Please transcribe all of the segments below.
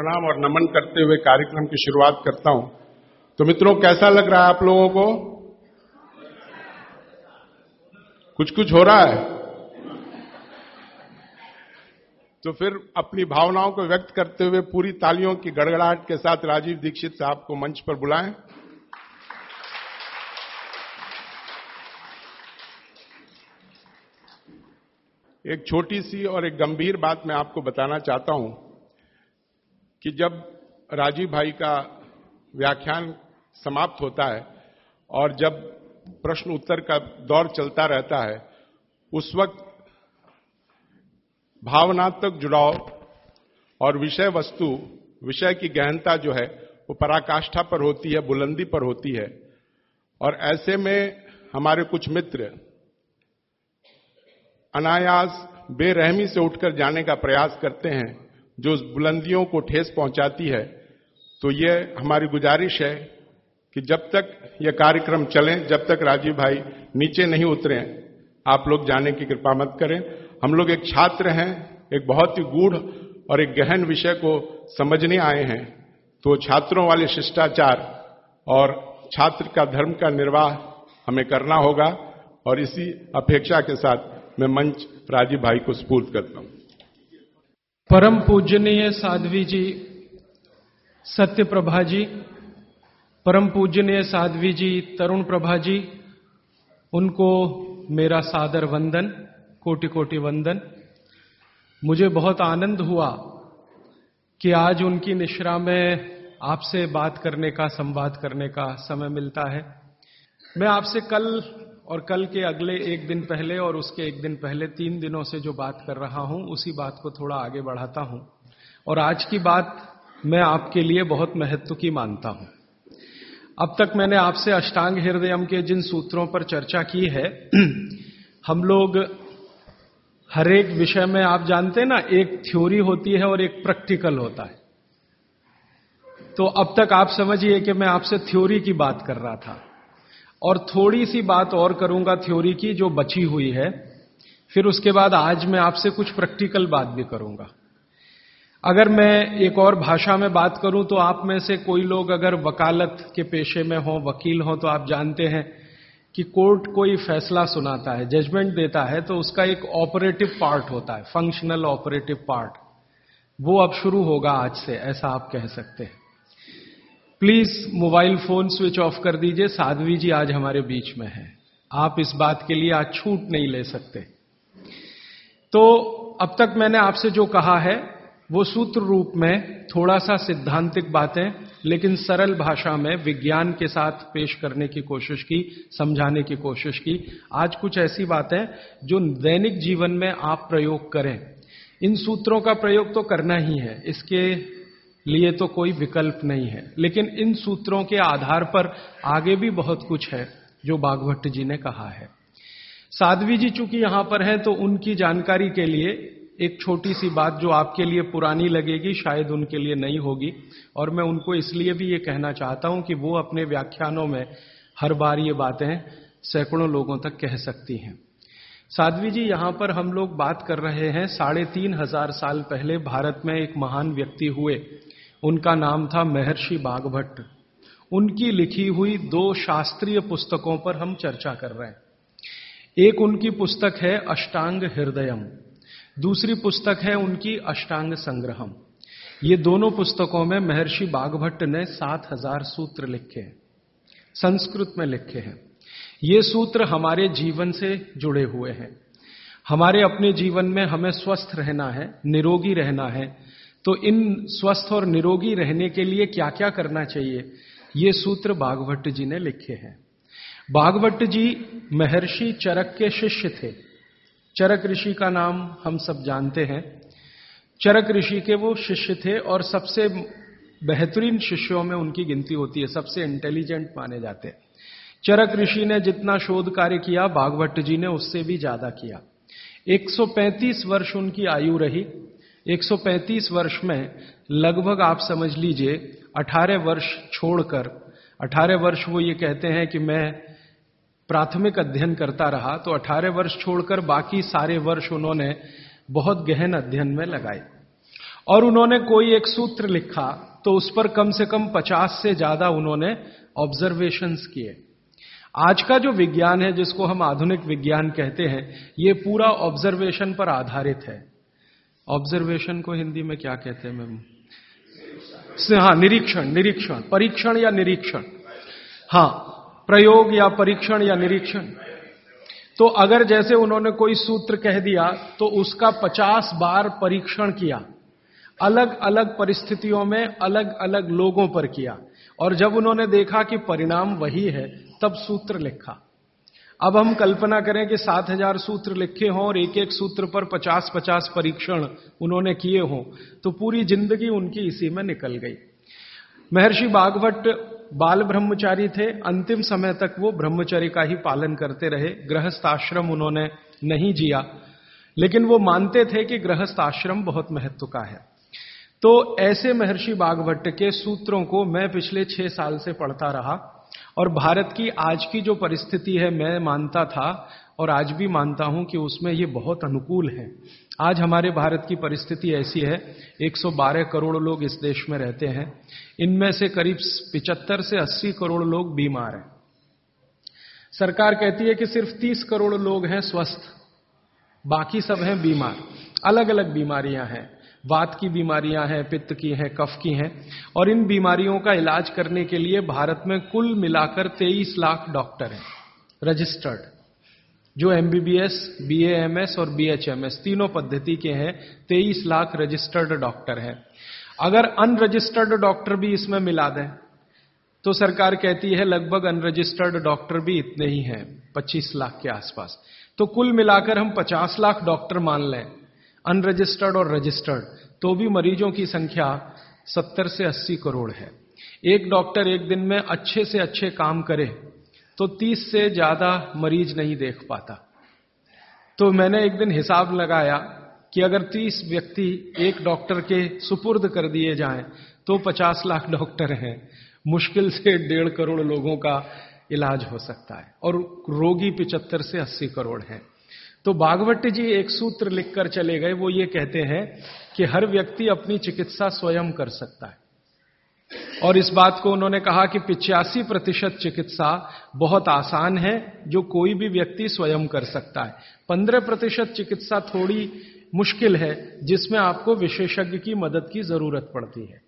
प्रणाम और नमन करते हुए कार्यक्रम की शुरुआत करता हूँ। तो मित्रों, कैसा लग रहा है आप लोगों को? कुछ कुछ हो रहा है? तो फिर अपनी भावनाओं को व्यक्त करते हुए पूरी तालियों की गड़गड़ाहट के साथ राजीव दीक्षित साहब को मंच पर बुलाएँ। एक छोटी सी और एक गंभीर बात मैं आपको बताना चाहता हूँ। कि जब राजीव भाई का व्याख्यान समाप्त होता है और जब प्रश्न उत्तर का दौर चलता रहता है, उस वक्त भावनात्मक जुड़ाव और विषय वस्तु, विषय की गहनता जो है, वो पराकाष्ठा पर होती है, बुलंदी पर होती है। और ऐसे में हमारे कुछ मित्र अनायास बेरहमी से उठकर जाने का प्रयास करते हैं। जो बुलंदियों को ठेस पहुंचाती है तो ये हमारी गुजारिश है कि जब तक ये कार्यक्रम चले, जब तक राजीव भाई नीचे नहीं उतरे, आप लोग जाने की कृपा मत करें। हम लोग एक छात्र हैं, एक बहुत ही गूढ़ और एक गहन विषय को समझने आए हैं तो छात्रों वाले शिष्टाचार और छात्र का धर्म का निर्वाह हमें करना होगा, और इसी अपेक्षा के साथ मैं मंच राजीव भाई को स्पूर्त करता हूँ। परम पूजनीय साध्वी जी, सत्य प्रभा जी, परम पूजनीय साध्वी जी, तरुण प्रभा जी, उनको मेरा सादर वंदन कोटि कोटि वंदन। मुझे बहुत आनंद हुआ कि आज उनकी निश्रा में आपसे बात करने का, संवाद करने का समय मिलता है। मैं आपसे कल और कल के अगले एक दिन पहले और उसके एक दिन पहले तीन दिनों से जो बात कर रहा हूँ, उसी बात को थोड़ा आगे बढ़ाता हूँ। और आज की बात मैं आपके लिए बहुत महत्व की मानता हूँ। अब तक मैंने आपसे अष्टांग हृदयम के जिन सूत्रों पर चर्चा की है, हम लोग हर एक विषय में आप जानते हैं ना, एक थ्योरी होती है और एक प्रैक्टिकल होता है। तो अब तक आप समझिए कि मैं आपसे थ्योरी की बात कर रहा था। और थोड़ी सी बात और करूँगा थ्योरी की जो बची हुई है। फिर उसके बाद आज मैं आपसे कुछ प्रैक्टिकल बात भी करूँगा। अगर मैं एक और भाषा में बात करूँ तो आप में से कोई लोग अगर वकालत के पेशे में हो, वकील हो तो आप जानते हैं कि कोर्ट कोई फैसला सुनाता है, जजमेंट देता है तो उसका एक ऑपरेटिव पार्ट होता है, फंक्शनल ऑपरेटिव पार्ट। वो अब शुरू होगा आज से, ऐसा आप कह सकते हैं। Please mobile phone switch off कर दीजिए। साध्वी जी आज हमारे बीच में है। आप इस बात के लिए आज छूट नहीं ले सकते। तो अब तक मैंने आपसे जो कहा है, वो सूत्र रूप में थोड़ा सा सिद्धांतिक बातें, लेकिन सरल भाषा में विज्ञान के साथ पेश करने की कोशिश की, समझाने की कोशिश की। आज कुछ ऐसी बातें जो दैनिक जीवन में आप प्रयोग करें। इन सूत्रों का प्रयोग तो करना ही है। इसके लिए तो कोई विकल्प नहीं है। लेकिन इन सूत्रों के आधार पर आगे भी बहुत कुछ है, जो बागभट्ट जी ने कहा है। साध्वी जी चूँकि यहाँ पर हैं तो उनकी जानकारी के लिए एक छोटी सी बात जो आपके लिए पुरानी लगेगी, शायद उनके लिए नहीं होगी, और मैं उनको इसलिए भी ये कहना चाहता हूँ कि वो अपने व्याख्यानों में हर बार ये बातें सैकड़ों लोगों तक कह सकती हैं। साध्वी जी, यहाँ पर हम लोग बात कर रहे हैं, साढ़े तीन हज़ार साल पहले भारत में एक महान व्यक्ति हुए। उनका नाम था महर्षि बागभट्ट। उनकी लिखी हुई दो शास्त्रीय पुस्तकों पर हम चर्चा कर रहे हैं। एक उनकी पुस्तक है अष्टांग हृदयम, दूसरी पुस्तक है उनकी अष्टांग संग्रहम। ये दोनों पुस्तकों में महर्षि बागभट्ट ने सात हज़ार सूत्र लिखे हैं, संस्कृत में लिखे हैं। ये सूत्र हमारे जीवन से जुड़े हुए हैं। हमारे अपने जीवन में हमें स्वस्थ रहना है, निरोगी रहना है। तो इन स्वस्थ और निरोगी रहने के लिए क्या क्या करना चाहिए? ये सूत्र बागभट्ट जी ने लिखे हैं। बागभट्ट जी महर्षि चरक के शिष्य थे। चरक ऋषि का नाम हम सब जानते हैं। चरक ऋषि के वो शिष्य थे और सबसे बेहतरीन शिष्यों में उनकी गिनती होती है, सबसे इंटेलिजेंट माने जाते हैं। चरक ऋषि ने जितना शोध कार्य किया बागभट्ट जी ने उससे भी ज़्यादा किया। 135 वर्ष उनकी आयु रही। 135 वर्ष में लगभग आप समझ लीजिए 18 वर्ष छोड़कर 18 वर्ष वो ये कहते हैं कि मैं प्राथमिक अध्ययन करता रहा तो 18 वर्ष छोड़कर बाकी सारे वर्ष उन्होंने बहुत गहन अध्ययन में लगाए। और उन्होंने कोई एक सूत्र लिखा तो उस पर कम से कम पचास से ज़्यादा उन्होंने ऑब्जर्वेशंस किए। आज का जो विज्ञान है, जिसको हम आधुनिक विज्ञान कहते हैं, ये पूरा ऑब्जर्वेशन पर आधारित है। ऑब्जर्वेशन को हिंदी में क्या कहते हैं, मैम? हाँ निरीक्षण निरीक्षण, परीक्षण या निरीक्षण। हाँ प्रयोग या परीक्षण या निरीक्षण। तो अगर जैसे उन्होंने कोई सूत्र कह दिया तो उसका पचास बार परीक्षण किया। अलग अलग परिस्थितियों में अलग अलग लोगों पर किया। और जब उन्होंने देखा कि परिणाम वही है तब सूत्र लिखा। अब हम कल्पना करें कि सात हज़ार सूत्र लिखे हों और एक एक सूत्र पर पचास पचास परीक्षण उन्होंने किए हों तो पूरी ज़िंदगी उनकी इसी में निकल गई। महर्षि बागवट बाल ब्रह्मचारी थे, अंतिम समय तक वो ब्रह्मचर्य का ही पालन करते रहे, गृहस्थ आश्रम उन्होंने नहीं जिया, लेकिन वो मानते थे कि गृहस्थ आश्रम बहुत महत्व का है। तो ऐसे महर्षि बागवट के सूत्रों को मैं पिछले छह साल से पढ़ता रहा और भारत की आज की जो परिस्थिति है, मैं मानता था और आज भी मानता हूँ कि उसमें ये बहुत अनुकूल है। आज हमारे भारत की परिस्थिति ऐसी है 112 करोड़ लोग इस देश में रहते हैं। इनमें से करीब पिचहत्तर से 80 करोड़ लोग बीमार हैं। सरकार कहती है कि सिर्फ़ 30 करोड़ लोग हैं स्वस्थ, बाकी सब हैं बीमार। अलग अलग बीमारियाँ हैं। वात की बीमारियाँ हैं, पित्त की हैं, कफ की हैं। और इन बीमारियों का इलाज करने के लिए भारत में कुल मिलाकर 23 लाख डॉक्टर हैं रजिस्टर्ड जो एमबीबीएस बीएएमएस और बीएचएमएस तीनों पद्धति के हैं 23 लाख रजिस्टर्ड डॉक्टर हैं। अगर अनरजिस्टर्ड डॉक्टर भी इसमें मिला दें तो सरकार कहती है लगभग अनरजिस्टर्ड डॉक्टर भी इतने ही हैं 25 लाख के आसपास। तो कुल मिलाकर हम 50 लाख डॉक्टर मान लें अनरजिस्टर्ड और रजिस्टर्ड तो भी मरीजों की संख्या 70 से 80 करोड़ है। एक डॉक्टर एक दिन में अच्छे से अच्छे काम करे तो 30 से ज़्यादा मरीज़ नहीं देख पाता। तो मैंने एक दिन हिसाब लगाया कि अगर 30 व्यक्ति एक डॉक्टर के सुपुर्द कर दिए जाएँ तो 50 लाख डॉक्टर हैं। मुश्किल से डेढ़ करोड़ लोगों का इलाज हो सकता है, और रोगी पिचहत्तर से 80 करोड़ हैं। तो बागवट जी एक सूत्र लिखकर चले गए, वो ये कहते हैं कि हर व्यक्ति अपनी चिकित्सा स्वयं कर सकता है। और इस बात को उन्होंने कहा कि पिचासी प्रतिशत चिकित्सा बहुत आसान है, जो कोई भी व्यक्ति स्वयं कर सकता है। पंद्रह प्रतिशत चिकित्सा थोड़ी मुश्किल है, जिसमें आपको विशेषज्ञ की मदद की ज़रूरत पड़ती है।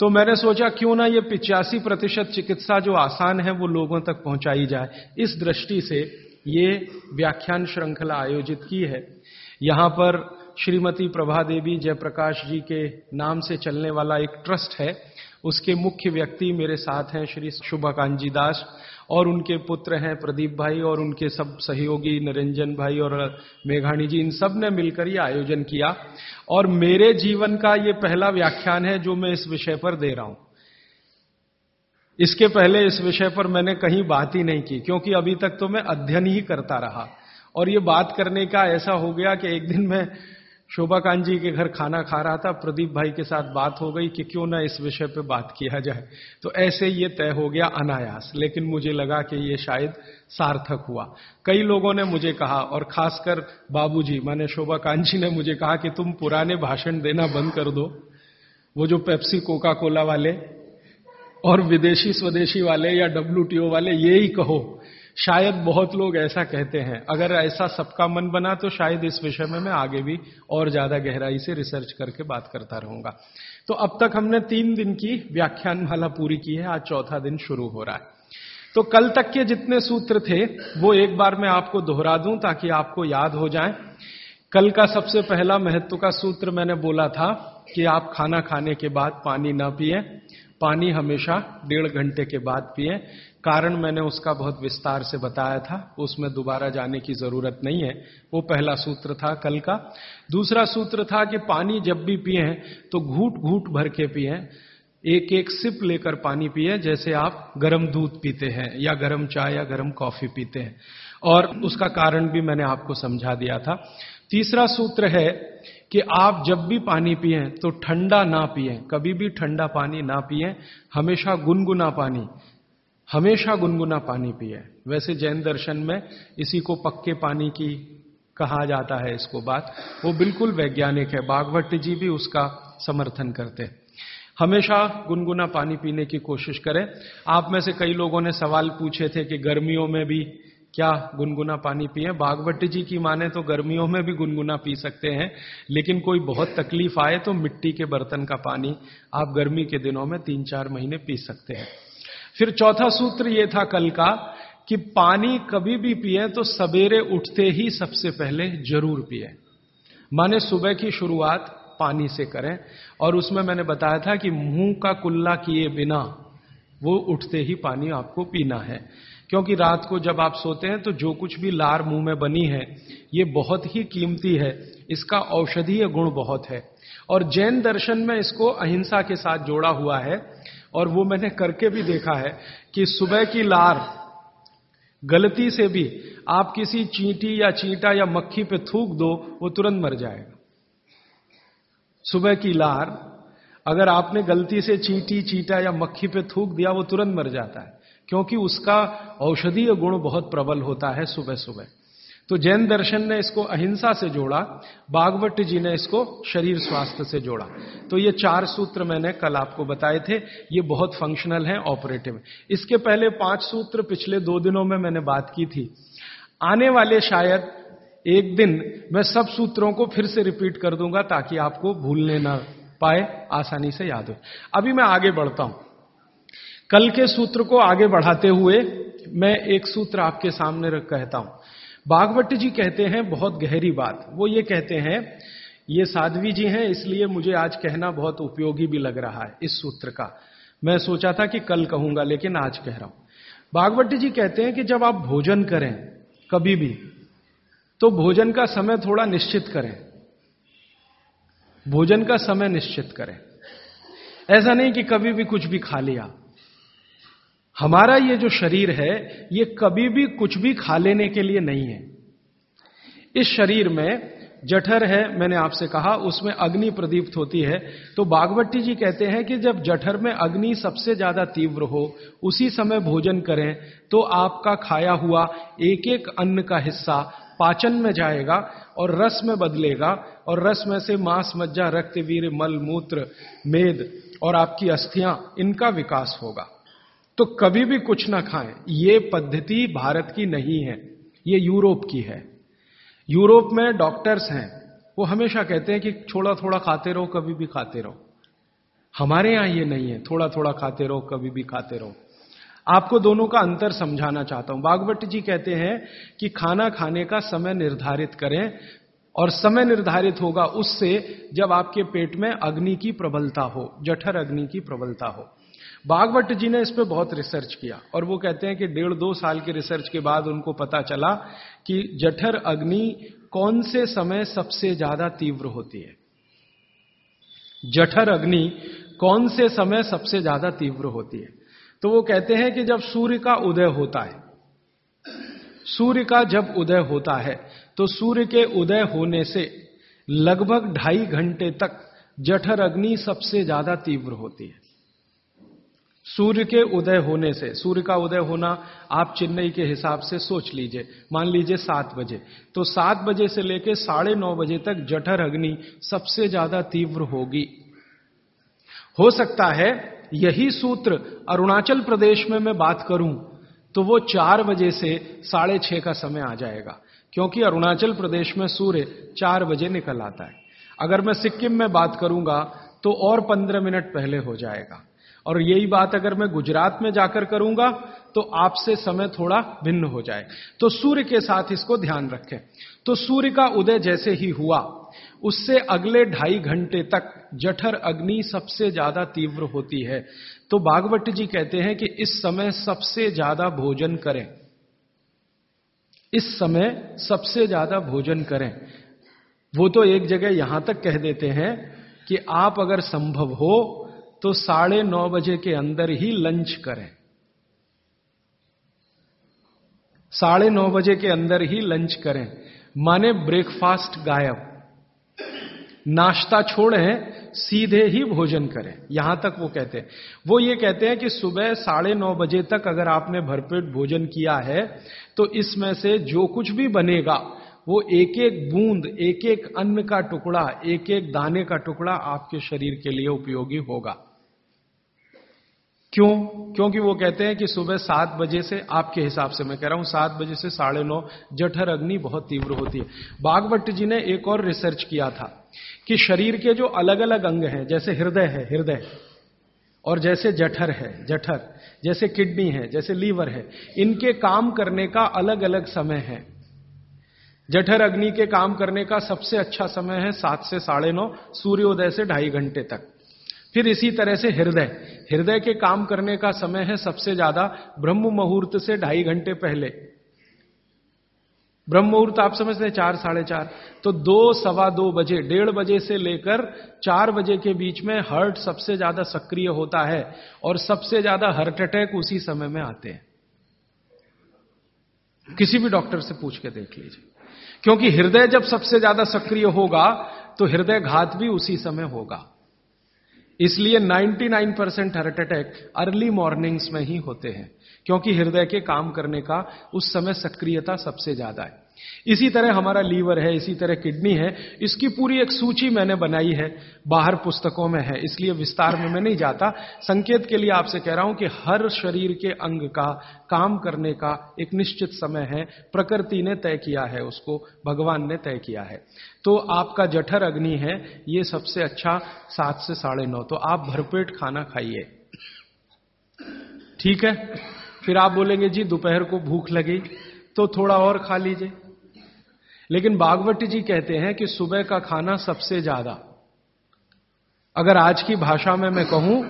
तो मैंने सोचा, क्यों ना ये पिचासी प्रतिशत चिकित्सा जो आसान है, वो लोगों तक पहुंचाई जाए। इस दृष्टि से ये व्याख्यान श्रृंखला आयोजित की है। यहाँ पर श्रीमती प्रभा देवी जयप्रकाश जी के नाम से चलने वाला एक ट्रस्ट है। उसके मुख्य व्यक्ति मेरे साथ हैं श्री शुभकांजी दास और उनके पुत्र हैं प्रदीप भाई और उनके सब सहयोगी निरंजन भाई और मेघाणी जी। इन सबने मिलकर ये आयोजन किया। और मेरे जीवन का ये पहला व्याख्यान है जो मैं इस विषय पर दे रहा हूँ। इसके पहले इस विषय पर मैंने कहीं बात ही नहीं की, क्योंकि अभी तक तो मैं अध्ययन ही करता रहा। और ये बात करने का ऐसा हो गया कि एक दिन मैं शोभाकांत जी के घर खाना खा रहा था, प्रदीप भाई के साथ बात हो गई कि क्यों ना इस विषय पे बात किया जाए। तो ऐसे ये तय हो गया अनायास, लेकिन मुझे लगा कि ये शायद सार्थक हुआ। कई लोगों ने मुझे कहा, और खासकर बाबूजी, माने शोभाकांत जी ने मुझे कहा कि तुम पुराने भाषण देना बंद कर दो। वो जो पेप्सी कोका कोला वाले और विदेशी स्वदेशी वाले या डब्ल्यूटीओ वाले ये ही कहो, शायद बहुत लोग ऐसा कहते हैं। अगर ऐसा सबका मन बना तो शायद इस विषय में मैं आगे भी और ज़्यादा गहराई से रिसर्च करके बात करता रहूँगा। तो अब तक हमने तीन दिन की व्याख्यान माला पूरी की है। आज चौथा दिन शुरू हो रहा है। तो कल तक के जितने सूत्र थे, वो एक बार मैं आपको दोहरा दूँ ताकि आपको याद हो जाए। कल का सबसे पहला महत्व का सूत्र मैंने बोला था कि आप खाना खाने के बाद पानी ना पिए। पानी हमेशा डेढ़ घंटे के बाद पिए। कारण मैंने उसका बहुत विस्तार से बताया था, उसमें दोबारा जाने की ज़रूरत नहीं है। वो पहला सूत्र था कल का। दूसरा सूत्र था कि पानी जब भी पिए तो घूट घूट भर के पिए। एक एक सिप लेकर पानी पिए, जैसे आप गर्म दूध पीते हैं, या गर्म चाय, या गर्म कॉफ़ी पीते हैं। और उसका कारण भी मैंने आपको समझा दिया था। तीसरा सूत्र है कि आप जब भी पानी पिए तो ठंडा ना पिए। कभी भी ठंडा पानी ना पिए। हमेशा गुनगुना पानी। हमेशा गुनगुना पानी पिए। वैसे जैन दर्शन में इसी को पक्के पानी की कहा जाता है इसको बात। वो बिल्कुल वैज्ञानिक है। बागवट जी भी उसका समर्थन करते। हमेशा गुनगुना पानी पीने की कोशिश करें। आप में से कई लोगों ने सवाल पूछे थे कि गर्मियों में भी क्या गुनगुना पानी पिए? बागवती जी की माने तो गर्मियों में भी गुनगुना पी सकते हैं, लेकिन कोई बहुत तकलीफ़ आए तो मिट्टी के बर्तन का पानी आप गर्मी के दिनों में तीन चार महीने पी सकते हैं। फिर चौथा सूत्र ये था कल का कि पानी कभी भी पिए तो सवेरे उठते ही सबसे पहले ज़रूर पिए। माने सुबह की शुरुआत पानी से करें, और उसमें मैंने बताया था कि मुँह का कुल्ला किए बिना वो उठते ही पानी आपको पीना है। क्योंकि रात को जब आप सोते हैं तो जो कुछ भी लार मुँह में बनी है, ये बहुत ही कीमती है। इसका औषधीय गुण बहुत है। और जैन दर्शन में इसको अहिंसा के साथ जोड़ा हुआ है और वो मैंने करके भी देखा है कि सुबह की लार, गलती से भी आप किसी चींटी या चींटा या मक्खी पे थूक दो, वो तुरंत मर जाएगा। सुबह की लार, अगर आपने गलती से चींटी, चींटा या मक्खी पे थूक दिया, वो तुरंत मर जाता है। क्योंकि उसका औषधीय गुण बहुत प्रबल होता है सुबह सुबह। तो जैन दर्शन ने इसको अहिंसा से जोड़ा बागवट जी ने इसको शरीर स्वास्थ्य से जोड़ा। तो ये चार सूत्र मैंने कल आपको बताए थे, ये बहुत फंक्शनल हैं ऑपरेटिव इसके पहले पाँच सूत्र पिछले दो दिनों में मैंने बात की थी। आने वाले शायद एक दिन मैं सब सूत्रों को फिर से रिपीट कर दूँगा ताकि आपको भूलने ना पाए, आसानी से याद हो। अभी मैं आगे बढ़ता हूँ। कल के सूत्र को आगे बढ़ाते हुए मैं एक सूत्र आपके सामने रख कहता हूँ। बागवती जी कहते हैं, बहुत गहरी बात। वो ये कहते हैं, ये साध्वी जी हैं, इसलिए मुझे आज कहना बहुत उपयोगी भी लग रहा है इस सूत्र का। मैं सोचा था कि कल कहूँगा, लेकिन आज कह रहा हूँ। बागवती जी कहते हैं कि जब आप भोजन करें, कभी भी तो भोजन का समय थोड़ा निश्चित करें। भोजन का समय निश्चित करें। ऐसा नहीं कि कभी भी कुछ भी खा लिया। हमारा ये जो शरीर है, ये कभी भी कुछ भी खा लेने के लिए नहीं है। इस शरीर में जठर है, मैंने आपसे कहा, उसमें अग्नि प्रदीप्त होती है। तो बागवती जी कहते हैं कि जब जठर में अग्नि सबसे ज़्यादा तीव्र हो, उसी समय भोजन करें तो आपका खाया हुआ एक एक अन्न का हिस्सा पाचन में जाएगा और रस में बदलेगा और रस में से मांस, मज्जा रक्त वीर मल, मूत्र, मेद और आपकी अस्थियाँ, इनका विकास होगा। तो कभी भी कुछ ना खाएँ। ये पद्धति भारत की नहीं है, ये यूरोप की है। यूरोप में डॉक्टर्स हैं, वो हमेशा कहते हैं कि थोड़ा थोड़ा खाते रहो, कभी भी खाते रहो। हमारे यहाँ ये नहीं है थोड़ा थोड़ा खाते रहो, कभी भी खाते रहो। आपको दोनों का अंतर समझाना चाहता हूँ। बागवट जी कहते हैं कि खाना खाने का समय निर्धारित करें, और समय निर्धारित होगा उससे जब आपके पेट में अग्नि की प्रबलता हो, जठर अग्नि की प्रबलता हो। बागवट जी ने इस पर बहुत रिसर्च किया और वो कहते हैं कि डेढ़ दो साल के रिसर्च के बाद उनको पता चला कि जठर अग्नि कौन से समय सबसे ज़्यादा तीव्र होती है? जठर अग्नि कौन से समय सबसे ज़्यादा तीव्र होती है? तो वो कहते हैं कि जब सूर्य का उदय होता है, सूर्य का जब उदय होता है तो सूर्य के उदय होने से लगभग ढाई घंटे तक जठर अग्नि सबसे ज़्यादा तीव्र होती है। सूर्य के उदय होने से, सूर्य का उदय होना आप चेन्नई के हिसाब से सोच लीजिए। मान लीजिए सात बजे। तो सात बजे से लेकर साढ़े नौ बजे तक जठर अग्नि सबसे ज़्यादा तीव्र होगी। हो सकता है यही सूत्र अरुणाचल प्रदेश में मैं बात करूँ तो वो चार बजे से साढ़े छह का समय आ जाएगा, क्योंकि अरुणाचल प्रदेश में सूर्य चार बजे निकल आता है। अगर मैं सिक्किम में बात करूँगा तो और पंद्रह मिनट पहले हो जाएगा। और यही बात अगर मैं गुजरात में जाकर करूँगा तो आपसे समय थोड़ा भिन्न हो जाए। तो सूर्य के साथ इसको ध्यान रखें। तो सूर्य का उदय जैसे ही हुआ, उससे अगले ढाई घंटे तक जठर अग्नि सबसे ज़्यादा तीव्र होती है। तो बागवट जी कहते हैं कि इस समय सबसे ज़्यादा भोजन करें। इस समय सबसे ज़्यादा भोजन करें। वो तो एक जगह यहाँ तक कह देते हैं कि आप अगर संभव हो तो साढ़े नौ बजे के अंदर ही लंच करें। साढ़े नौ बजे के अंदर ही लंच करें। माने ब्रेकफास्ट गायब। नाश्ता छोड़ें, सीधे ही भोजन करें। यहाँ तक वो कहते हैं। वो ये कहते हैं कि सुबह साढ़े नौ बजे तक अगर आपने भरपेट भोजन किया है तो इसमें से जो कुछ भी बनेगा, वो एक एक बूंद एक एक अन्न का टुकड़ा एक एक दाने का टुकड़ा आपके शरीर के लिए उपयोगी होगा। क्यों? क्योंकि वो कहते हैं कि सुबह सात बजे से आपके हिसाब से, मैं कह रहा हूँ सात बजे से साढ़े नौ, जठर अग्नि बहुत तीव्र होती है। बागवट जी ने एक और रिसर्च किया था कि शरीर के जो अलग अलग अंग हैं, जैसे हृदय है, हृदय, और जैसे जठर है, जठर, जैसे किडनी है, जैसे लीवर है, इनके काम करने का अलग अलग समय है। जठर अग्नि के काम करने का सबसे अच्छा समय है सात से साढ़े नौ, सूर्योदय से ढाई घंटे तक। फिर इसी तरह से हृदय। हृदय के काम करने का समय है सबसे ज़्यादा ब्रह्म मुहूर्त से ढाई घंटे पहले। ब्रह्म मुहूर्त आप समझते हैं चार, साढ़े चार। तो दो, सवा दो बजे, डेढ़ बजे से लेकर चार बजे के बीच में हार्ट सबसे ज़्यादा सक्रिय होता है और सबसे ज़्यादा हार्ट अटैक उसी समय में आते हैं। किसी भी डॉक्टर से पूछ के देख लीजिए। क्योंकि हृदय जब सबसे ज़्यादा सक्रिय होगा तो हृदय घात भी उसी समय होगा। इसलिए 99 percent heart attack early mornings में ही होते हैं, क्योंकि हृदय के काम करने का उस समय सक्रियता सबसे ज़्यादा है। इसी तरह हमारा लीवर है, इसी तरह किडनी है, इसकी पूरी एक सूची मैंने बनाई है, बाहर पुस्तकों में है, इसलिए विस्तार में मैं नहीं जाता। संकेत के लिए आपसे कह रहा हूँ कि हर शरीर के अंग का, काम करने का एक निश्चित समय है, प्रकृति ने तय किया है उसको, भगवान ने तय किया है। तो आपका जठर अग्नि है, ये सबसे अच्छा सात से साढ़े नौ। तो आप भरपेट खाना खाइए। ठीक है? फिर आप बोलेंगे, जी, दोपहर को भूख लगी। तो थोड़ा और खा लीजिए। लेकिन बागवती जी कहते हैं कि सुबह का खाना सबसे ज़्यादा। अगर आज की भाषा में मैं कहूँ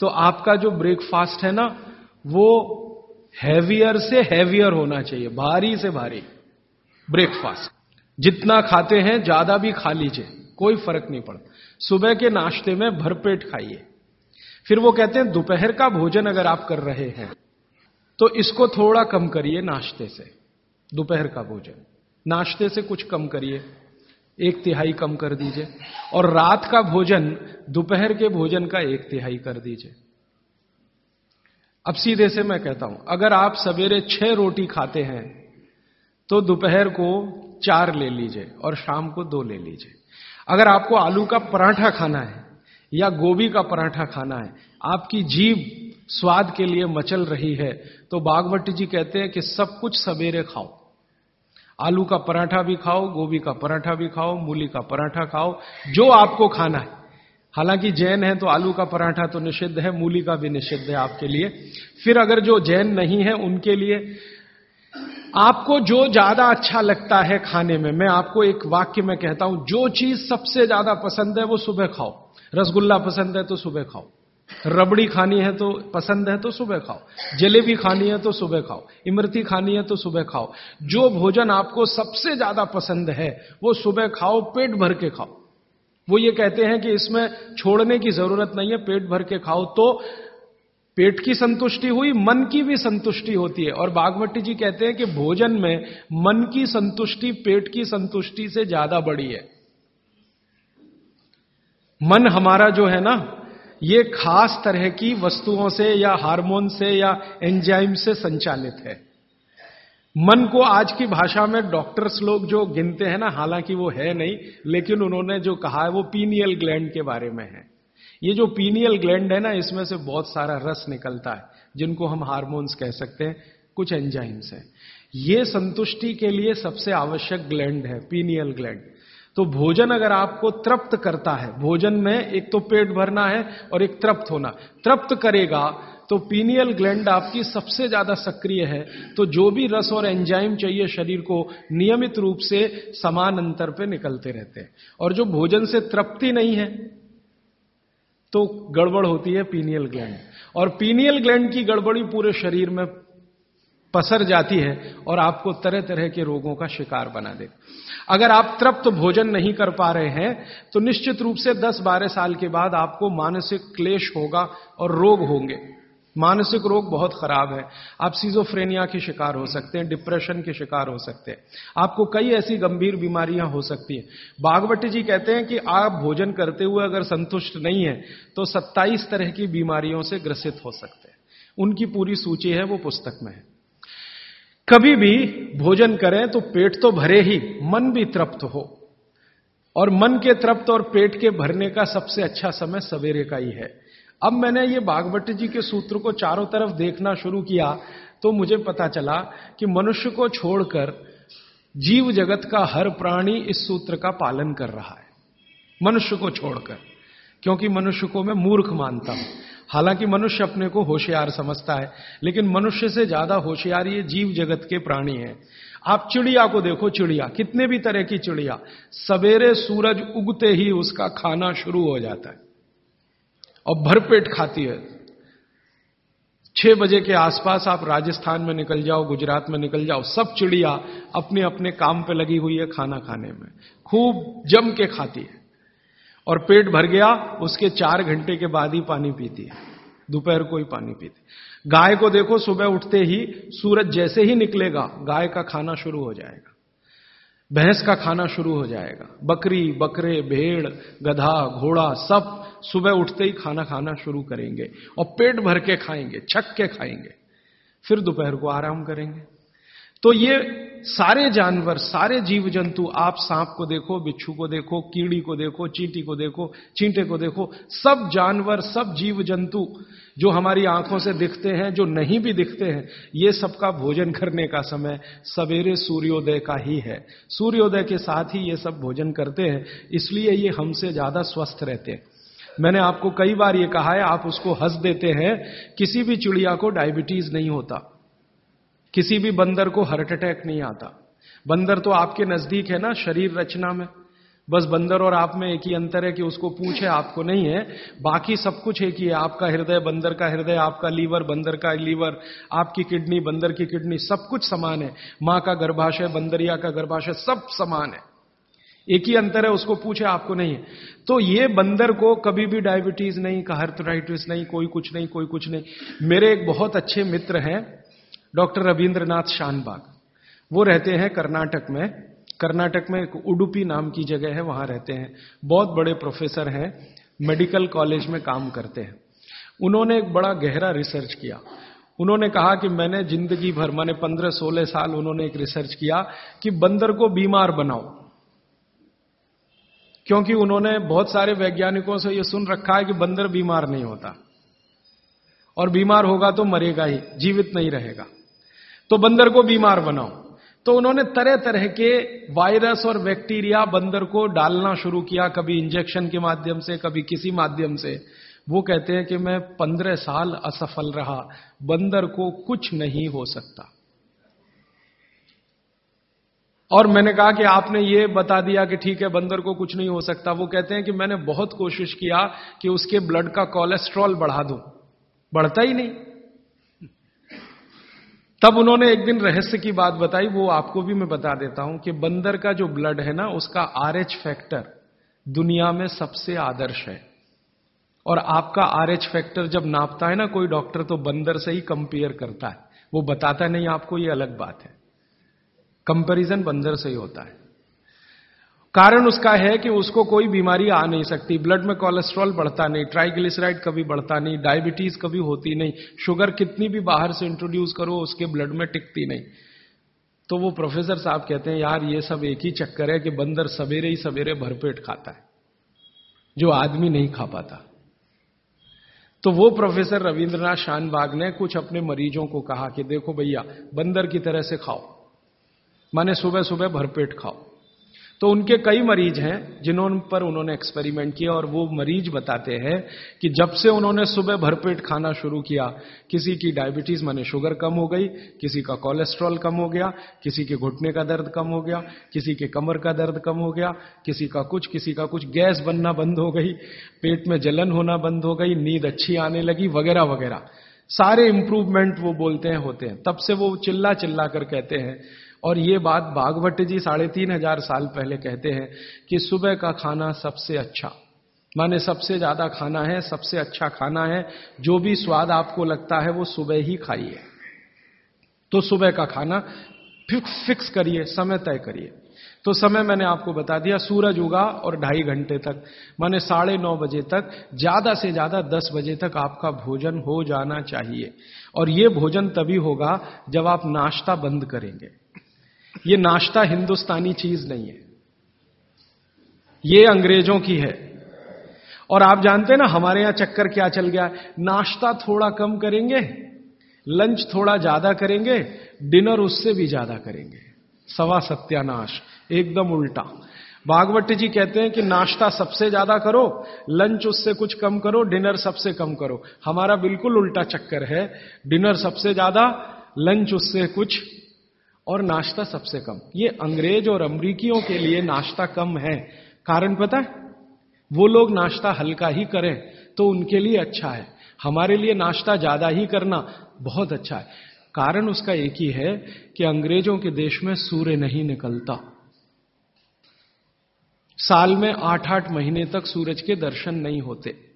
तो आपका जो ब्रेकफास्ट है ना, वो हैवियर से हैवियर होना चाहिए, भारी से भारी। ब्रेकफास्ट जितना खाते हैं, ज़्यादा भी खा लीजिए, कोई फ़र्क नहीं पड़ता। सुबह के नाश्ते में भरपेट खाइए। फिर वो कहते हैं, दोपहर का भोजन अगर आप कर रहे हैं तो इसको थोड़ा कम करिए नाश्ते से, दोपहर का भोजन। नाश्ते से कुछ कम करिए, एक तिहाई कम कर दीजिए, और रात का भोजन, दोपहर के भोजन का एक तिहाई कर दीजिए। अब सीधे से मैं कहता हूँ, अगर आप सवेरे छह रोटी खाते हैं तो दोपहर को चार ले लीजिए और शाम को दो ले लीजिए। अगर आपको आलू का पराठा खाना है या गोभी का पराठा खाना है, आपकी जीव स्वाद के लिए मचल रही है तो बागवट जी कहते हैं कि सब कुछ सवेरे खाओ। आलू का पराठा भी खाओ, गोभी का पराठा भी खाओ, मूली का पराठा खाओ, जो आपको खाना है। हालाँकि जैन है तो आलू का पराठा तो निषिद्ध है, मूली का भी निषिद्ध है आपके लिए। फिर अगर जो जैन नहीं है, उनके लिए आपको जो ज़्यादा अच्छा लगता है खाने में, मैं आपको एक वाक्य में कहता हूँ, जो चीज़ सबसे ज़्यादा पसंद है वो सुबह खाओ। रसगुल्ला पसंद है तो सुबह खाओ। रबड़ी खानी है तो पसंद है तो सुबह खाओ। जलेबी खानी है तो सुबह खाओ। इमरती खानी है तो सुबह खाओ। जो भोजन आपको सबसे ज़्यादा पसंद है, वो सुबह खाओ, पेट भर के खाओ। वो ये कहते हैं कि इसमें छोड़ने की ज़रूरत नहीं है, पेट भर के खाओ तो पेट की संतुष्टि हुई, मन की भी संतुष्टि होती है। और बागवती जी कहते हैं कि भोजन में मन की संतुष्टि, पेट की संतुष्टि से ज़्यादा बड़ी है। मन हमारा जो है ना ये खास तरह की वस्तुओं से या हार्मोन से या एंजाइम से संचालित है। मन को आज की भाषा में डॉक्टर्स लोग जो गिनते हैं ना, हालाँकि वो है नहीं, लेकिन उन्होंने जो कहा है वो पीनियल ग्लैंड के बारे में है। ये जो पीनियल ग्लैंड है ना, इसमें से बहुत सारा रस निकलता है, जिनको हम हार्मोन्स कह सकते हैं, कुछ एंजाइम्स है। ये संतुष्टि के लिए सबसे आवश्यक ग्लैंड है, पीनियल ग्लैंड। तो भोजन अगर आपको तृप्त करता है, भोजन में एक तो पेट भरना है और एक तृप्त होना। तृप्त करेगा तो पीनियल ग्लैंड आपकी सबसे ज़्यादा सक्रिय है। तो जो भी रस और एंजाइम चाहिए शरीर को, नियमित रूप से समान अंतर पे निकलते रहते हैं। और जो भोजन से तृप्ति नहीं है तो गड़बड़ होती है पीनियल ग्लैंड। और पीनियल ग्लैंड की गड़बड़ी पूरे शरीर में पसर जाती है और आपको तरह तरह के रोगों का शिकार बना दे। अगर आप तृप्त भोजन नहीं कर पा रहे हैं तो निश्चित रूप से 10-12 साल के बाद आपको मानसिक क्लेश होगा और रोग होंगे। मानसिक रोग बहुत खराब है। आप सीजोफ्रेनिया के शिकार हो सकते हैं डिप्रेशन के शिकार हो सकते हैं। आपको कई ऐसी गंभीर बीमारियाँ हो सकती हैं। बागवती जी कहते हैं कि आप भोजन करते हुए अगर संतुष्ट नहीं है तो 27 तरह की बीमारियों से ग्रसित हो सकते हैं। उनकी पूरी सूची है, वो पुस्तक में है। कभी भी भोजन करें तो पेट तो भरे ही, मन भी तृप्त हो। और मन के तृप्त और पेट के भरने का सबसे अच्छा समय सवेरे का ही है। अब मैंने ये बागवट जी के सूत्र को चारों तरफ़ देखना शुरू किया तो मुझे पता चला कि मनुष्य को छोड़कर जीव जगत का हर प्राणी इस सूत्र का पालन कर रहा है। मनुष्य को छोड़कर, क्योंकि मनुष्य को मैं मूर्ख मानता हूँ। हालाँकि मनुष्य अपने को होशियार समझता है, लेकिन मनुष्य से ज़्यादा होशियार ये जीव जगत के प्राणी हैं। आप चिड़िया को देखो, चिड़िया, कितने भी तरह की चिड़िया, सवेरे सूरज उगते ही उसका खाना शुरू हो जाता है और भरपेट खाती है। छह बजे के आसपास आप राजस्थान में निकल जाओ, गुजरात में निकल जाओ, सब चिड़िया अपने अपने काम पे लगी हुई है खाना खाने में। खूब जम के खाती है। और पेट भर गया, उसके चार घंटे के बाद ही पानी पीती है। दोपहर को ही पानी पीती गाय को देखो, सुबह उठते ही सूरज जैसे ही निकलेगा, गाय का खाना शुरू हो जाएगा। भैंस का खाना शुरू हो जाएगा। बकरी, बकरे, भेड़, गधा, घोड़ा सब सुबह उठते ही खाना खाना शुरू करेंगे और पेट भर के खाएँगे, छक के खाएँगे। फिर दोपहर को आराम करेंगे। तो ये सारे जानवर, सारे जीव जंतु आप सांप को देखो, बिच्छू को देखो, कीड़ी को देखो, चींटी को देखो चींटे को देखो, सब जानवर, सब जीव जंतु जो हमारी आँखों से दिखते हैं, जो नहीं भी दिखते हैं, ये सबका भोजन करने का समय सवेरे सूर्योदय का ही है। सूर्योदय के साथ ही ये सब भोजन करते हैं, इसलिए ये हमसे ज़्यादा स्वस्थ रहते हैं। मैंने आपको कई बार ये कहा है, आप उसको हंस देते हैं, किसी भी चिड़िया को डायबिटीज़ नहीं होता। किसी भी बंदर को हार्ट अटैक नहीं आता। बंदर तो आपके नज़दीक है ना, शरीर रचना में। बस बंदर और आप में एक ही अंतर है कि उसको पूछ, आपको नहीं है। बाकी सब कुछ एक ही है। आपका हृदय बंदर का हृदय, आपका लीवर बंदर का लीवर, आपकी किडनी बंदर की किडनी, सब कुछ समान है। माँ का गर्भाशय, बंदरिया का गर्भाशय सब समान है। एक ही अंतर है, उसको पूछे, आपको नहीं है। तो ये बंदर को कभी भी डायबिटीज़ नहीं कहर्थराइटिस नहीं, कोई कुछ नहीं, कोई कुछ नहीं। मेरे एक बहुत अच्छे मित्र हैं डॉक्टर रविंद्रनाथ शानबाग। वो रहते हैं कर्नाटक में। कर्नाटक में एक उडुपी नाम की जगह है, वहाँ रहते हैं। बहुत बड़े प्रोफेसर हैं, मेडिकल कॉलेज में काम करते हैं। उन्होंने एक बड़ा गहरा रिसर्च किया। उन्होंने कहा कि मैंने ज़िंदगी भर, मैंने पंद्रह सोलह साल उन्होंने एक रिसर्च किया कि बंदर को बीमार बनाओ। क्योंकि उन्होंने बहुत सारे वैज्ञानिकों से यह सुन रखा है कि बंदर बीमार नहीं होता। और बीमार होगा तो मरेगा ही, जीवित नहीं रहेगा। तो बंदर को बीमार बनाओ। तो उन्होंने तरह तरह के वायरस और बैक्टीरिया बंदर को डालना शुरू किया, कभी इंजेक्शन के माध्यम से, कभी किसी माध्यम से। वो कहते हैं कि मैं पंद्रह साल असफल रहा, बंदर को कुछ नहीं हो सकता। और मैंने कहा कि आपने ये बता दिया कि ठीक है, बंदर को कुछ नहीं हो सकता। वो कहते हैं कि मैंने बहुत कोशिश किया कि उसके ब्लड का कोलेस्ट्रॉल बढ़ा दूँ। बढ़ता ही नहीं। तब उन्होंने एक दिन रहस्य की बात बताई, वो आपको भी मैं बता देता हूँ कि बंदर का जो ब्लड है ना, उसका आर एच फैक्टर दुनिया में सबसे आदर्श है। और आपका आर एच फैक्टर जब नापता है ना, कोई डॉक्टर तो बंदर से ही कंपेयर करता है। वो बताता नहीं, आपको ये अलग बात है। कंपैरिजन बंदर से ही होता है। कारण उसका है कि उसको कोई बीमारी आ नहीं सकती। ब्लड में कोलेस्ट्रॉल बढ़ता नहीं, ट्राइग्लिसराइड कभी बढ़ता नहीं, डायबिटीज़ कभी होती नहीं, शुगर कितनी भी बाहर से इंट्रोड्यूस करो, उसके ब्लड में टिकती नहीं। तो वो प्रोफेसर साहब कहते हैं, यार, ये सब एक ही चक्कर है कि बंदर सवेरे ही सवेरे भरपेट खाता है, जो आदमी नहीं खा पाता। तो वो प्रोफेसर रविंद्रनाथ शानबाग ने कुछ अपने मरीजों को कहा कि, देखो भैया, बंदर की तरह से खाओ, माने सुबह सुबह भरपेट खाओ। तो उनके कई मरीज़ हैं जिन्होंने पर उन्होंने एक्सपेरिमेंट किया और वो मरीज़ बताते हैं कि जब से उन्होंने सुबह भरपेट खाना शुरू किया, किसी की डायबिटीज़ माने शुगर कम हो गई, किसी का कोलेस्ट्रॉल कम हो गया, किसी के घुटने का दर्द कम हो गया, किसी के कमर का दर्द कम हो गया, किसी का कुछ, किसी का कुछ, गैस बनना बंद हो गई, पेट में जलन होना बंद हो गई, नींद अच्छी आने लगी, वगैरह वगैरह। सारे इंप्रूवमेंट वो बोलते हैं, होते हैं। तब से वो चिल्ला चिल्ला कर कहते हैं और ये बात भागवत जी साढ़े तीन हज़ार साल पहले कहते हैं कि सुबह का खाना सबसे अच्छा। माने सबसे ज़्यादा खाना है, सबसे अच्छा खाना है, जो भी स्वाद आपको लगता है, वो सुबह ही खाइए। तो सुबह का खाना फिक्स करिए, समय तय करिए। तो समय मैंने आपको बता दिया, सूरज उगा और ढाई घंटे तक। माने साढ़े नौ बजे तक, ज़्यादा से ज़्यादा दस बजे तक आपका भोजन हो जाना चाहिए। और ये भोजन तभी होगा जब आप नाश्ता बंद करेंगे। ये नाश्ता हिंदुस्तानी चीज़ नहीं है। ये अंग्रेज़ों की है। और आप जानते हैं ना, हमारे यहाँ चक्कर क्या चल गया? नाश्ता थोड़ा कम करेंगे, लंच थोड़ा ज़्यादा करेंगे, डिनर उससे भी ज़्यादा करेंगे। सवा सत्यानाश, एकदम उल्टा। भागवत जी कहते हैं कि नाश्ता सबसे ज़्यादा करो, लंच उससे कुछ कम करो, डिनर सबसे कम करो। हमारा बिल्कुल उल्टा चक्कर है, डिनर सबसे ज़्यादा, लंच उससे कुछ और नाश्ता सबसे कम। ये अंग्रेज़ और अमरीकियों के लिए नाश्ता कम है। कारण पता है? वो लोग नाश्ता हल्का ही करें तो उनके लिए अच्छा है। हमारे लिए नाश्ता ज़्यादा ही करना बहुत अच्छा है। कारण उसका एक ही है कि अंग्रेज़ों के देश में सूर्य नहीं निकलता। साल में आठ आठ महीने तक सूरज के दर्शन नहीं होते।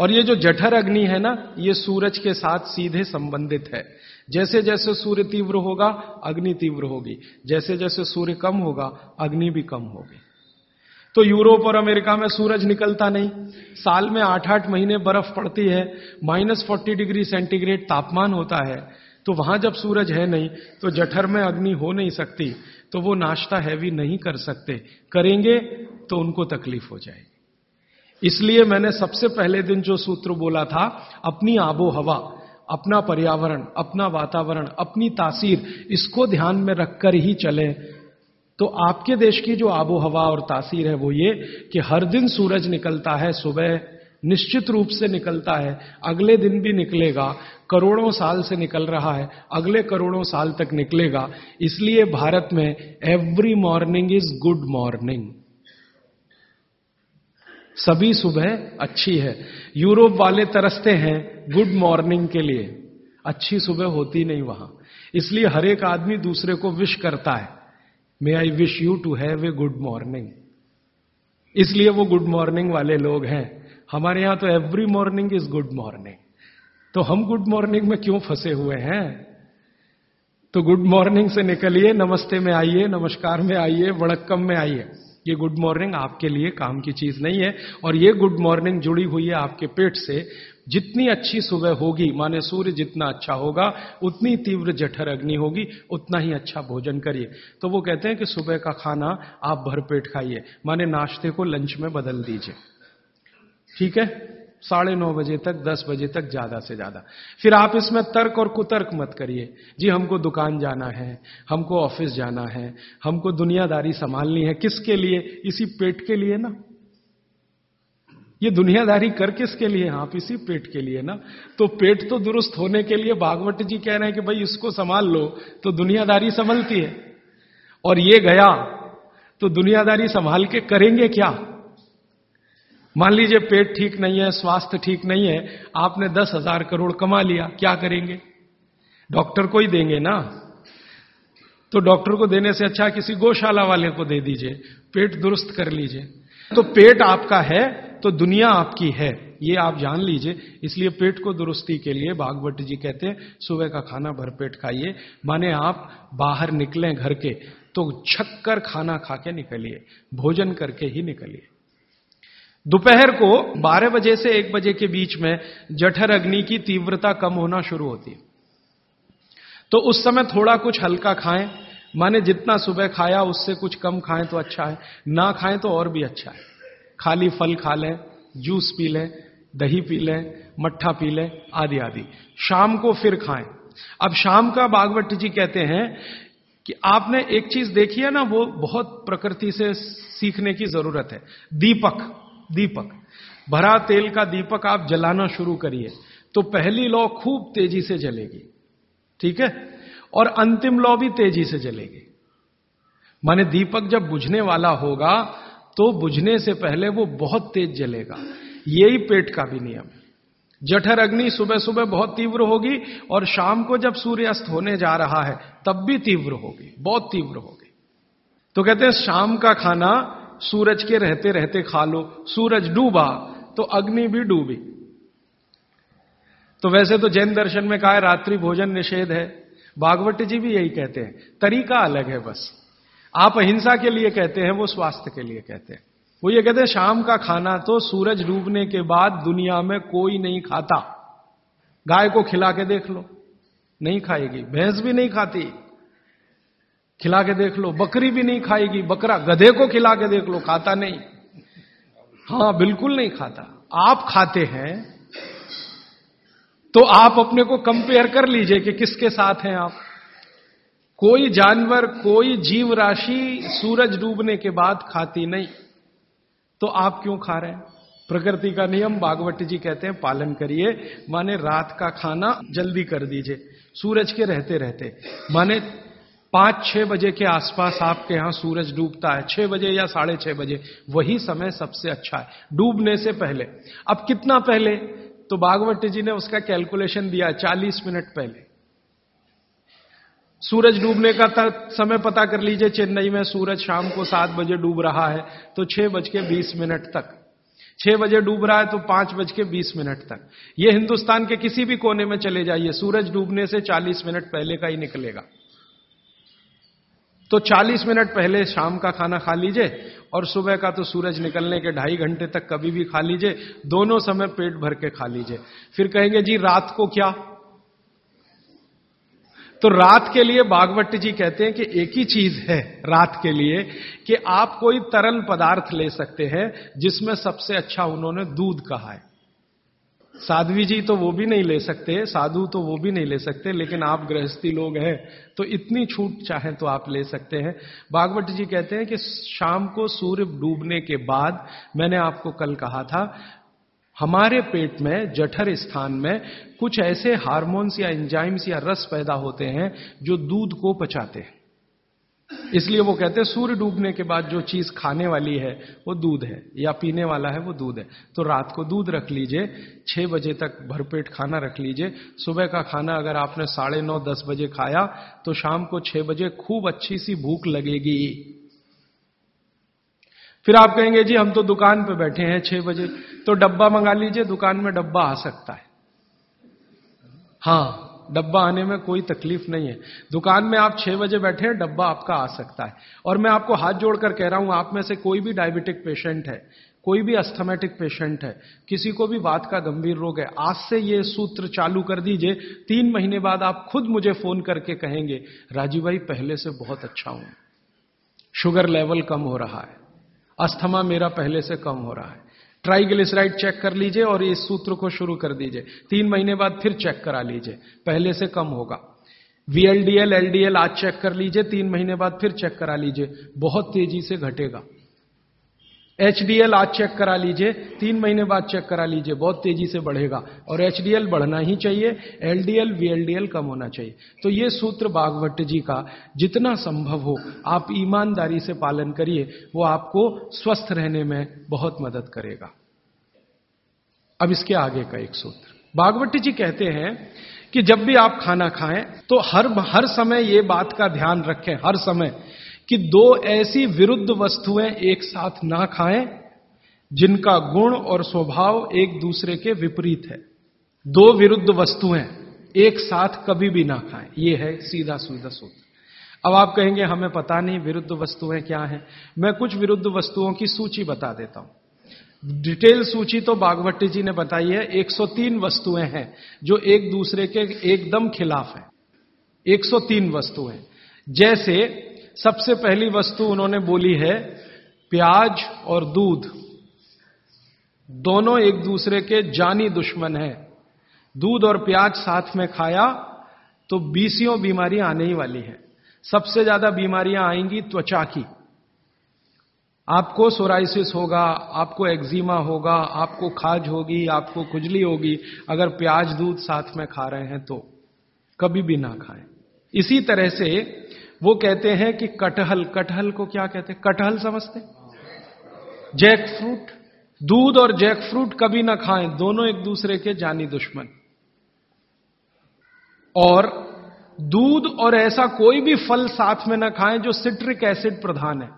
और ये जो जठर अग्नि है ना, ये सूरज के साथ सीधे संबंधित है। जैसे जैसे सूर्य तीव्र होगा, अग्नि तीव्र होगी। जैसे जैसे सूर्य कम होगा, अग्नि भी कम होगी। तो यूरोप और अमेरिका में सूरज निकलता नहीं। साल में आठ आठ महीने बर्फ़ पड़ती है, माइनस फोर्टी डिग्री सेंटीग्रेड तापमान होता है। तो वहाँ जब सूरज है नहीं तो जठर में अग्नि हो नहीं सकती तो वो नाश्ता हैवी नहीं कर सकते। करेंगे तो उनको तकलीफ़ हो जाएगी। इसलिए मैंने सबसे पहले दिन जो सूत्र बोला था, अपनी आबो हवा, अपना पर्यावरण, अपना वातावरण, अपनी तासीर, इसको ध्यान में रखकर ही चले। तो आपके देश की जो आबो हवा और तासीर है वो ये कि हर दिन सूरज निकलता है, सुबह निश्चित रूप से निकलता है, अगले दिन भी निकलेगा, करोड़ों साल से निकल रहा है, अगले करोड़ों साल तक निकलेगा। इसलिए भारत में every morning is good morning सभी सुबह अच्छी है। यूरोप वाले तरसते हैं गुड मॉर्निंग के लिए। अच्छी सुबह होती नहीं वहाँ। इसलिए हर एक आदमी दूसरे को विश करता है। May I wish you to have a good morning इसलिए वो गुड मॉर्निंग वाले लोग हैं। हमारे यहाँ तो every morning is good morning तो हम गुड मॉर्निंग में क्यों फंसे हुए हैं? तो गुड मॉर्निंग से निकलिए, नमस्ते में आइए, नमस्कार में आइए वड़क्कम में आइए। ये गुड मॉर्निंग आपके लिए काम की चीज़ नहीं है। और ये गुड मॉर्निंग जुड़ी हुई है आपके पेट से। जितनी अच्छी सुबह होगी, माने सूर्य जितना अच्छा होगा, उतनी तीव्र जठर अग्नि होगी, उतना ही अच्छा भोजन करिए। तो वो कहते हैं कि सुबह का खाना आप भरपेट खाइए। माने नाश्ते को लंच में बदल दीजिए। ठीक है? साढ़े नौ बजे तक, दस बजे तक ज़्यादा से ज़्यादा। फिर आप इसमें तर्क और कुतर्क मत करिए। जी, हमको दुकान जाना है, हमको ऑफ़िस जाना है, हमको दुनियादारी संभालनी है। किसके लिए? इसी पेट के लिए ना। ये दुनियादारी कर किसके लिए? आप इसी पेट के लिए ना। तो पेट तो दुरुस्त होने के लिए भागवत जी कह रहे हैं कि भाई, इसको संभाल लो तो दुनियादारी संभलती है। और ये गया तो दुनियादारी संभाल के करेंगे क्या? मान लीजिए पेट ठीक नहीं है, स्वास्थ्य ठीक नहीं है, आपने दस हज़ार करोड़ कमा लिया, क्या करेंगे? डॉक्टर को ही देंगे ना? तो डॉक्टर को देने से अच्छा किसी गौशाला वाले को दे दीजिए, पेट दुरुस्त कर लीजिए। तो पेट आपका है तो दुनिया आपकी है, ये आप जान लीजिए। इसलिए पेट को दुरुस्ती के लिए भागवत जी कहते हैं, सुबह का खाना भरपेट खाइए। माने आप बाहर निकलें घर के तो छक्कर खाना खा के निकलिए, भोजन करके ही निकलिए। दोपहर को 12 बजे से 1 बजे के बीच में जठर अग्नि की तीव्रता कम होना शुरू होती है। तो उस समय थोड़ा कुछ हल्का खाएँ, माने जितना सुबह खाया उससे कुछ कम खाएँ तो अच्छा है, ना खाएँ तो और भी अच्छा है। खाली फल खा लें, जूस पी लें, दही पी लें, मट्ठा पी लें, आदि आदि। शाम को फिर खाएँ। अब शाम का बागवट जी कहते हैं कि आपने एक चीज़ देखी है ना, वो बहुत प्रकृति से सीखने की ज़रूरत है। दीपक। दीपक। भरा तेल का दीपक आप जलाना शुरू करिए तो पहली लौ खूब तेज़ी से जलेगी, ठीक है? और अंतिम लौ भी तेज़ी से जलेगी। माने दीपक जब बुझने वाला होगा तो बुझने से पहले वो बहुत तेज जलेगा। यही पेट का भी नियम। जठर अग्नि सुबह सुबह बहुत तीव्र होगी, और शाम को जब सूर्यास्त होने जा रहा है, तब भी तीव्र होगी, बहुत तीव्र होगी। तो कहते हैं, शाम का खाना सूरज के रहते रहते खा लो, सूरज डूबा तो अग्नि भी डूबी। तो वैसे तो जैन दर्शन में कहा है, रात्रि भोजन निषेध है। भागवत जी भी यही कहते हैं, तरीका अलग है बस। आप अहिंसा के लिए कहते हैं, वो स्वास्थ्य के लिए कहते हैं। वो ये कहते हैं, शाम का खाना तो सूरज डूबने के बाद दुनिया में कोई नहीं खाता। गाय को खिला के देख लो, नहीं खाएगी, भैंस भी नहीं खाती। खिला के देख लो, बकरी भी नहीं खाएगी, बकरा गधे को खिला के देख लो, खाता नहीं। हाँ, बिल्कुल नहीं खाता। आप खाते हैं तो आप अपने को कंपेयर कर लीजिए कि किसके साथ हैं आप। कोई जानवर, कोई जीव राशि सूरज डूबने के बाद खाती नहीं तो आप क्यों खा रहे हैं? प्रकृति का नियम बागवती जी कहते हैं, पालन करिए, माने रात का खाना जल्दी कर दीजिए। सूरज के रहते रहते माने पाँच छह बजे के आसपास आपके यहाँ सूरज डूबता है। छह बजे या साढ़े छह बजे, वही समय सबसे अच्छा है। डूबने से पहले। अब कितना पहले? तो बागवती जी ने उसका कैलकुलेशन दिया चालीस मिनट पहले। सूरज डूबने का समय पता कर लीजिए, चेन्नई में सूरज शाम को सात बजे डूब रहा है तो छह बज के बीस मिनट तक। छह बजे डूब रहा है तो पाँच बज के बीस मिनट तक। ये हिंदुस्तान के किसी भी कोने में चले जाइए, सूरज डूबने से चालीस मिनट पहले का ही निकलेगा। तो 40 मिनट पहले शाम का खाना खा लीजिए और सुबह का तो सूरज निकलने के ढाई घंटे तक कभी भी खा लीजिए, दोनों समय पेट भर के खा लीजिए। फिर कहेंगे, जी, रात को क्या? तो रात के लिए बागवट जी कहते हैं कि एक ही चीज़ है रात के लिए, कि आप कोई तरल पदार्थ ले सकते हैं जिसमें सबसे अच्छा उन्होंने दूध कहा है। साध्वी जी तो वो भी नहीं ले सकते, साधु तो वो भी नहीं ले सकते, लेकिन आप गृहस्थी लोग हैं तो इतनी छूट चाहें तो आप ले सकते हैं। भागवत जी कहते हैं कि शाम को सूर्य डूबने के बाद मैंने आपको कल कहा था, हमारे पेट में, जठर स्थान में कुछ ऐसे हार्मोन्स या एंजाइम्स या रस पैदा होते हैं जो दूध को पचाते हैं। इसलिए वो कहते हैं, सूर्य डूबने के बाद जो चीज़ खाने वाली है, वो दूध है या पीने वाला है, वो दूध है। तो रात को दूध रख लीजिए, छह बजे तक भरपेट खाना रख लीजिए। सुबह का खाना अगर आपने साढ़े नौ, दस बजे खाया तो शाम को छह बजे खूब अच्छी सी भूख लगेगी। फिर आप कहेंगे, जी, हम तो दुकान पे बैठे हैं छह बजे। तो डब्बा मंगा लीजिए, दुकान में डब्बा आ सकता है। हाँ। डब्बा आने में कोई तकलीफ़ नहीं है। दुकान में आप छह बजे बैठे हैं, डब्बा आपका आ सकता है। और मैं आपको हाथ जोड़कर कह रहा हूँ, आप में से कोई भी डायबिटिक पेशेंट है, कोई भी अस्थमेटिक पेशेंट है, किसी को भी बात का गंभीर रोग है, आज से ये सूत्र चालू कर दीजिए, तीन महीने बाद आप खुद मुझे फ़ोन करके कहेंगे, राजीव भाई, पहले से बहुत अच्छा हूँ। शुगर लेवल कम हो रहा है। अस्थमा मेरा पहले से कम हो रहा है। ट्राइग्लिसराइड चेक कर लीजिए और इस सूत्र को शुरू कर दीजिए। तीन महीने बाद फिर चेक करा लीजिए। पहले से कम होगा। वीएलडीएल एलडीएल आज चेक कर लीजिए। तीन महीने बाद फिर चेक करा लीजिए। बहुत तेज़ी से घटेगा। एचडीएल आज चेक करा लीजिए, तीन महीने बाद चेक करा लीजिए, बहुत तेज़ी से बढ़ेगा। और एचडीएल बढ़ना ही चाहिए, एलडीएल, वीएलडीएल कम होना चाहिए। तो ये सूत्र बागवट जी का, जितना संभव हो, आप ईमानदारी से पालन करिए, वो आपको स्वस्थ रहने में बहुत मदद करेगा। अब इसके आगे का एक सूत्र। बागवट जी कहते हैं कि जब भी आप खाना खाएँ तो हर हर समय ये बात का ध्यान रखें, हर समय कि दो ऐसी विरुद्ध वस्तुएँ एक साथ ना खाएँ, जिनका गुण और स्वभाव एक दूसरे के विपरीत है। दो विरुद्ध वस्तुएँ एक साथ कभी भी ना खाएँ। ये है सीधा सीधा सूत्र। अब आप कहेंगे, हमें पता नहीं विरुद्ध वस्तुएँ क्या हैं। मैं कुछ विरुद्ध वस्तुओं की सूची बता देता हूँ। डिटेल सूची तो बागवती जी ने बताई है। 103 वस्तुएँ हैं जो एक दूसरे के एकदम खिलाफ है। 103 वस्तुएँ। जैसे सबसे पहली वस्तु उन्होंने बोली है प्याज और दूध। दोनों एक दूसरे के जानी दुश्मन हैं। दूध और प्याज साथ में खाया तो बीसियों बीमारियाँ आने ही वाली हैं। सबसे ज़्यादा बीमारियाँ आएँगी त्वचा की। आपको सोराइसिस होगा, आपको एक्जिमा होगा, आपको खाज होगी, आपको खुजली होगी, अगर प्याज दूध साथ में खा रहे हैं तो। कभी भी ना खाएँ। इसी तरह से वो कहते हैं कि कटहल कटहल को क्या कहते हैं? कटहल समझते जैक फ्रूट दूध और जैक फ्रूट कभी ना खाएँ, दोनों एक दूसरे के जानी दुश्मन। और दूध और ऐसा कोई भी फल साथ में ना खाएँ जो सिट्रिक एसिड प्रधान है।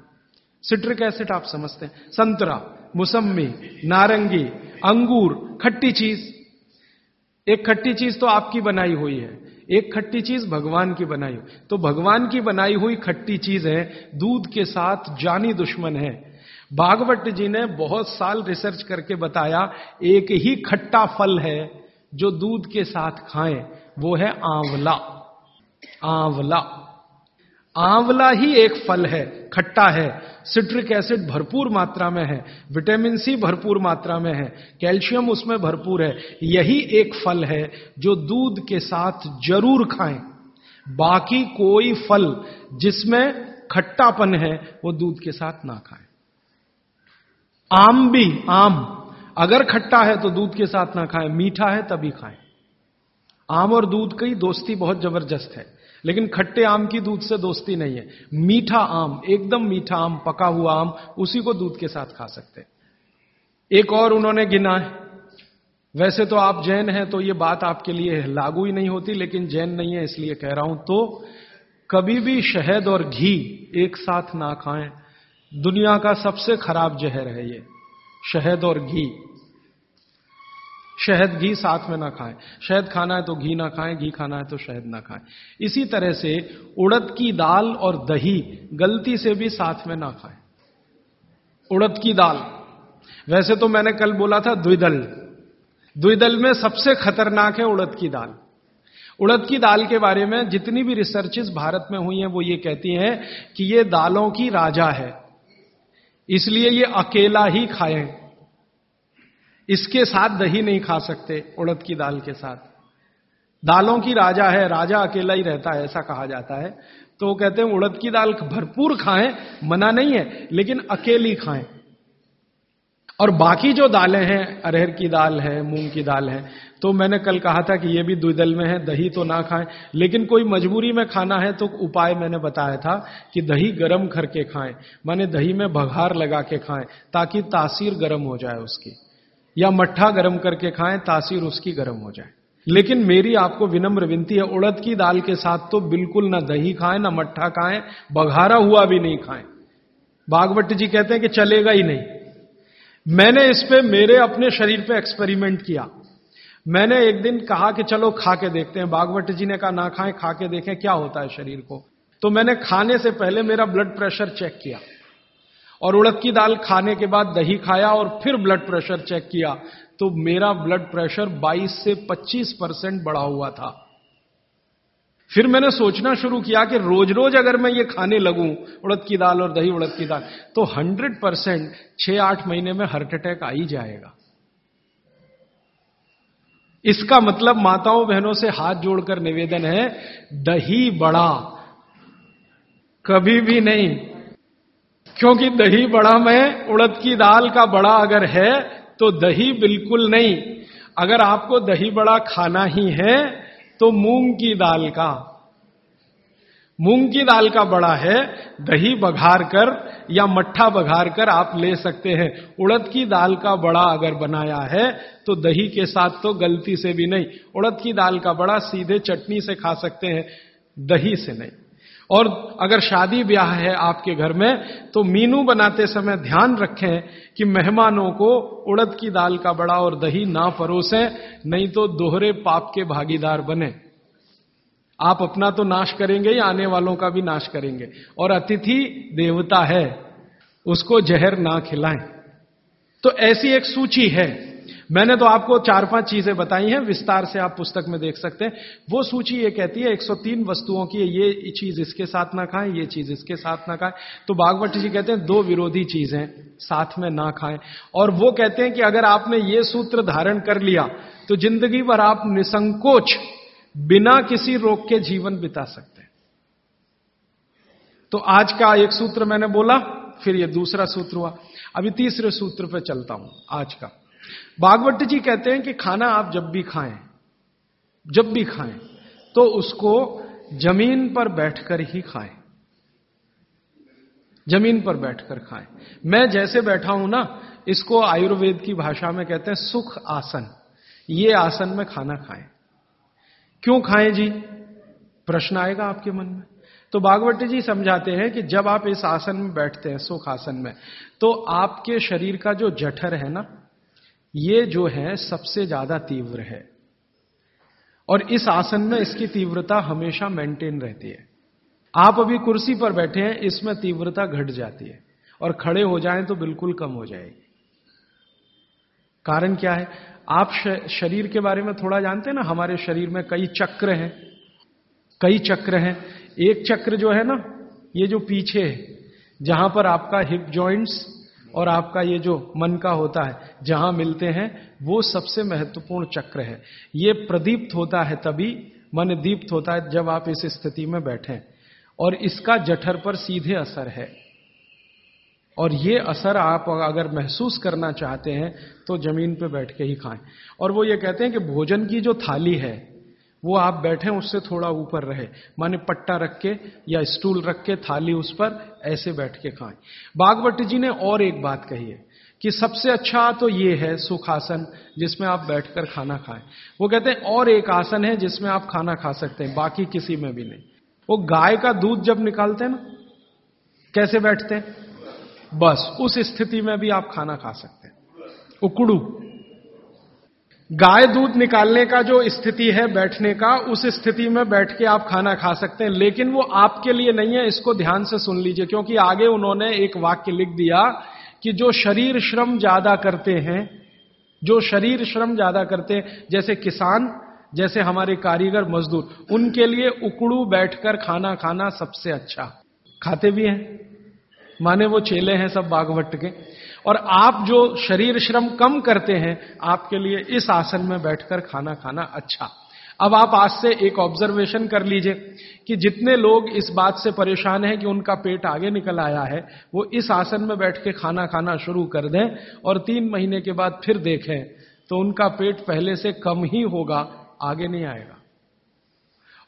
सिट्रिक एसिड आप समझते हैं? संतरा, मुसम्मी, नारंगी, अंगूर, खट्टी चीज़। एक खट्टी चीज़ तो आपकी बनाई हुई है। एक खट्टी चीज़ भगवान की बनाई तो भगवान की बनाई हुई खट्टी चीज़ है, दूध के साथ जानी दुश्मन है। भागवत जी ने बहुत साल रिसर्च करके बताया, एक ही खट्टा फल है जो दूध के साथ खाएँ, वो है आंवला। आंवला। आंवला ही एक फल है, खट्टा है। सिट्रिक एसिड भरपूर मात्रा में है, विटामिन सी भरपूर मात्रा में है, कैल्शियम उसमें भरपूर है। यही एक फल है जो दूध के साथ ज़रूर खाएँ। बाकी कोई फल जिसमें खट्टापन है, वो दूध के साथ ना खाएँ। आम भी, आम, अगर खट्टा है तो दूध के साथ ना खाएँ, मीठा है तभी खाएँ। आम और दूध की दोस्ती बहुत ज़बरदस्त है। लेकिन खट्टे आम की दूध से दोस्ती नहीं है। मीठा आम, एकदम मीठा आम, पका हुआ आम, उसी को दूध के साथ खा सकते एक और उन्होंने गिना है। वैसे तो आप जैन हैं तो ये बात आपके लिए लागू ही नहीं होती, लेकिन जैन नहीं है, इसलिए कह रहा हूँ तो कभी भी शहद और घी एक साथ ना खाएँ। दुनिया का सबसे खराब जहर है ये, शहद और घी। शहद घी साथ में ना खाएँ। शहद खाना है तो घी ना खाएँ, घी खाना है तो शहद ना खाएँ। इसी तरह से उड़द की दाल और दही गलती से भी साथ में ना खाएँ। उड़द की दाल। वैसे तो मैंने कल बोला था द्विदल। द्विदल में सबसे खतरनाक है उड़द की दाल। उड़द की दाल के बारे में जितनी भी रिसर्चेस भारत में हुई हैं, वो ये कहती हैं कि ये दालों की राजा है। इसलिए ये अकेला ही खाएँ। इसके साथ दही नहीं खा सकते, उड़द की दाल के साथ। दालों की राजा है, राजा अकेला ही रहता है, ऐसा कहा जाता है। तो वो कहते हैं, उड़द की दाल भरपूर खाएँ, मना नहीं है, लेकिन अकेली खाएँ। और बाकी जो दालें हैं, अरहर की दाल है, मूंग की दाल है तो मैंने कल कहा था कि ये भी द्विदल में है, दही तो ना खाएँ। लेकिन कोई मजबूरी में खाना है तो उपाय मैंने बताया था कि दही गर्म करके खाएँ, माने दही में बघार लगा के खाएँ, ताकि तासीर गर्म हो जाए उसकी। या मट्ठा गर्म करके खाएँ, तासीर उसकी गर्म हो जाए। लेकिन मेरी आपको विनम्र विनती है, उड़द की दाल के साथ तो बिल्कुल ना दही खाएँ, ना मट्ठा खाएँ, बघारा हुआ भी नहीं खाएँ। बागवट जी कहते हैं कि चलेगा ही नहीं। मैंने इस पे, मेरे अपने शरीर पे एक्सपेरिमेंट किया। मैंने एक दिन कहा कि चलो खा के देखते हैं। बागवट जी ने कहा, ना खाएँ, खा के देखें क्या होता है शरीर को। तो मैंने खाने से पहले मेरा ब्लड प्रेशर चेक किया। और उड़द की दाल खाने के बाद दही खाया और फिर ब्लड प्रेशर चेक किया तो मेरा ब्लड प्रेशर 22 से 25 परसेंट बढ़ा हुआ था। फिर मैंने सोचना शुरू किया कि रोज रोज अगर मैं ये खाने लगूं, उड़द की दाल और दही, उड़द की दाल तो 100 परसेंट छह आठ महीने में हार्ट अटैक आ ही जाएगा। इसका मतलब माताओं बहनों से हाथ जोड़कर निवेदन है, दही बड़ा, कभी भी नहीं क्योंकि दही बड़ा में, उड़द की दाल का बड़ा अगर है तो दही बिल्कुल नहीं। अगर आपको दही बड़ा खाना ही है तो मूंग की दाल का। मूंग की दाल का बड़ा है, दही बघार कर या मट्ठा बघार कर आप ले सकते हैं। उड़द की दाल का बड़ा अगर बनाया है तो दही के साथ तो गलती से भी नहीं। उड़द की दाल का बड़ा सीधे चटनी से खा सकते हैं, दही से नहीं। और अगर शादी ब्याह है आपके घर में तो मीनू बनाते समय ध्यान रखें कि मेहमानों को उड़द की दाल का बड़ा और दही ना परोसें, नहीं तो दोहरे पाप के भागीदार बने। आप अपना तो नाश करेंगे या आने वालों का भी नाश करेंगे। और अतिथि देवता है, उसको जहर ना खिलाएँ। तो ऐसी एक सूची है मैंने तो आपको चार पाँच चीज़ें बताई हैं, विस्तार से आप पुस्तक में देख सकते हैं। वो सूची ये कहती है 103 वस्तुओं की ये चीज़ इसके साथ ना खाएँ, ये चीज़ इसके साथ ना खाएँ। तो बागवती जी कहते हैं, दो विरोधी चीज़ें साथ में ना खाएँ। और वो कहते हैं कि अगर आपने ये सूत्र धारण कर लिया तो ज़िंदगी भर आप निसंकोच, बिना किसी रोग के जीवन बिता सकते हैं। तो आज का एक सूत्र मैंने बोला, फिर ये दूसरा सूत्र हुआ। अभी तीसरे सूत्र पे चलता हूँ, आज का। भागवत जी कहते हैं कि खाना आप जब भी खाएँ, जब भी खाएँ तो उसको ज़मीन पर बैठकर ही खाएँ। ज़मीन पर बैठकर खाएँ। मैं जैसे बैठा हूँ ना, इसको आयुर्वेद की भाषा में कहते हैं सुख आसन। ये आसन में खाना खाएँ। क्यों खाएँ जी? प्रश्न आएगा आपके मन में। तो बागवती जी समझाते हैं कि जब आप इस आसन में बैठते हैं, सुख आसन में तो आपके शरीर का जो जठर है ना ये जो है सबसे ज़्यादा तीव्र है। और इस आसन में इसकी तीव्रता हमेशा मेंटेन रहती है। आप अभी कुर्सी पर बैठे हैं, इसमें तीव्रता घट जाती है। और खड़े हो जाएँ तो बिल्कुल कम हो जाएगी। कारण क्या है? आप शरीर के बारे में थोड़ा जानते हैं ना? हमारे शरीर में कई चक्र हैं। कई चक्र हैं। एक चक्र जो है ना, ये जो पीछे है, जहाँ पर आपका हिप जॉइंट्स और आपका ये जो मन का होता है, जहाँ मिलते हैं, वो सबसे महत्वपूर्ण चक्र है। ये प्रदीप्त होता है तभी, मन दीप्त होता है जब आप इस स्थिति में बैठे। और इसका जठर पर सीधे असर है। और ये असर आप अगर महसूस करना चाहते हैं तो ज़मीन पे बैठ के ही खाएँ। और वो ये कहते हैं कि भोजन की जो थाली है वो आप बैठे उससे थोड़ा ऊपर रहे। माने पट्टा रख के या स्टूल रख के, थाली उस पर, ऐसे बैठ के खाएँ। बागवती जी ने और एक बात कही है कि सबसे अच्छा तो ये है सुखासन जिसमें आप बैठकर खाना खाएँ। वो कहते हैं, और एक आसन है जिसमें आप खाना खा सकते हैं, बाकी किसी में भी नहीं। वो गाय का दूध जब निकालते हैं ना, कैसे बैठते हैं? बस, उस स्थिति में भी आप खाना खा सकते हैं। उकड़ू। गाय दूध निकालने का जो स्थिति है बैठने का, उस स्थिति में बैठ के आप खाना खा सकते हैं, लेकिन वो आपके लिए नहीं है, इसको ध्यान से सुन लीजिए, क्योंकि आगे उन्होंने एक वाक्य लिख दिया कि जो शरीर श्रम ज़्यादा करते हैं, जो शरीर श्रम ज़्यादा करते हैं, जैसे किसान, जैसे हमारे कारीगर, मजदूर, उनके लिए उकड़ू बैठकर खाना खाना सबसे अच्छा। खाते भी हैं, माने वो चेले हैं सब बागवट के। और आप जो शरीर श्रम कम करते हैं, आपके लिए इस आसन में बैठकर खाना खाना अच्छा। अब आप आज से एक ऑब्जर्वेशन कर लीजिए कि जितने लोग इस बात से परेशान हैं कि उनका पेट आगे निकल आया है, वो इस आसन में बैठ के खाना खाना शुरू कर दें और तीन महीने के बाद फिर देखें तो उनका पेट पहले से कम ही होगा, आगे नहीं आएगा।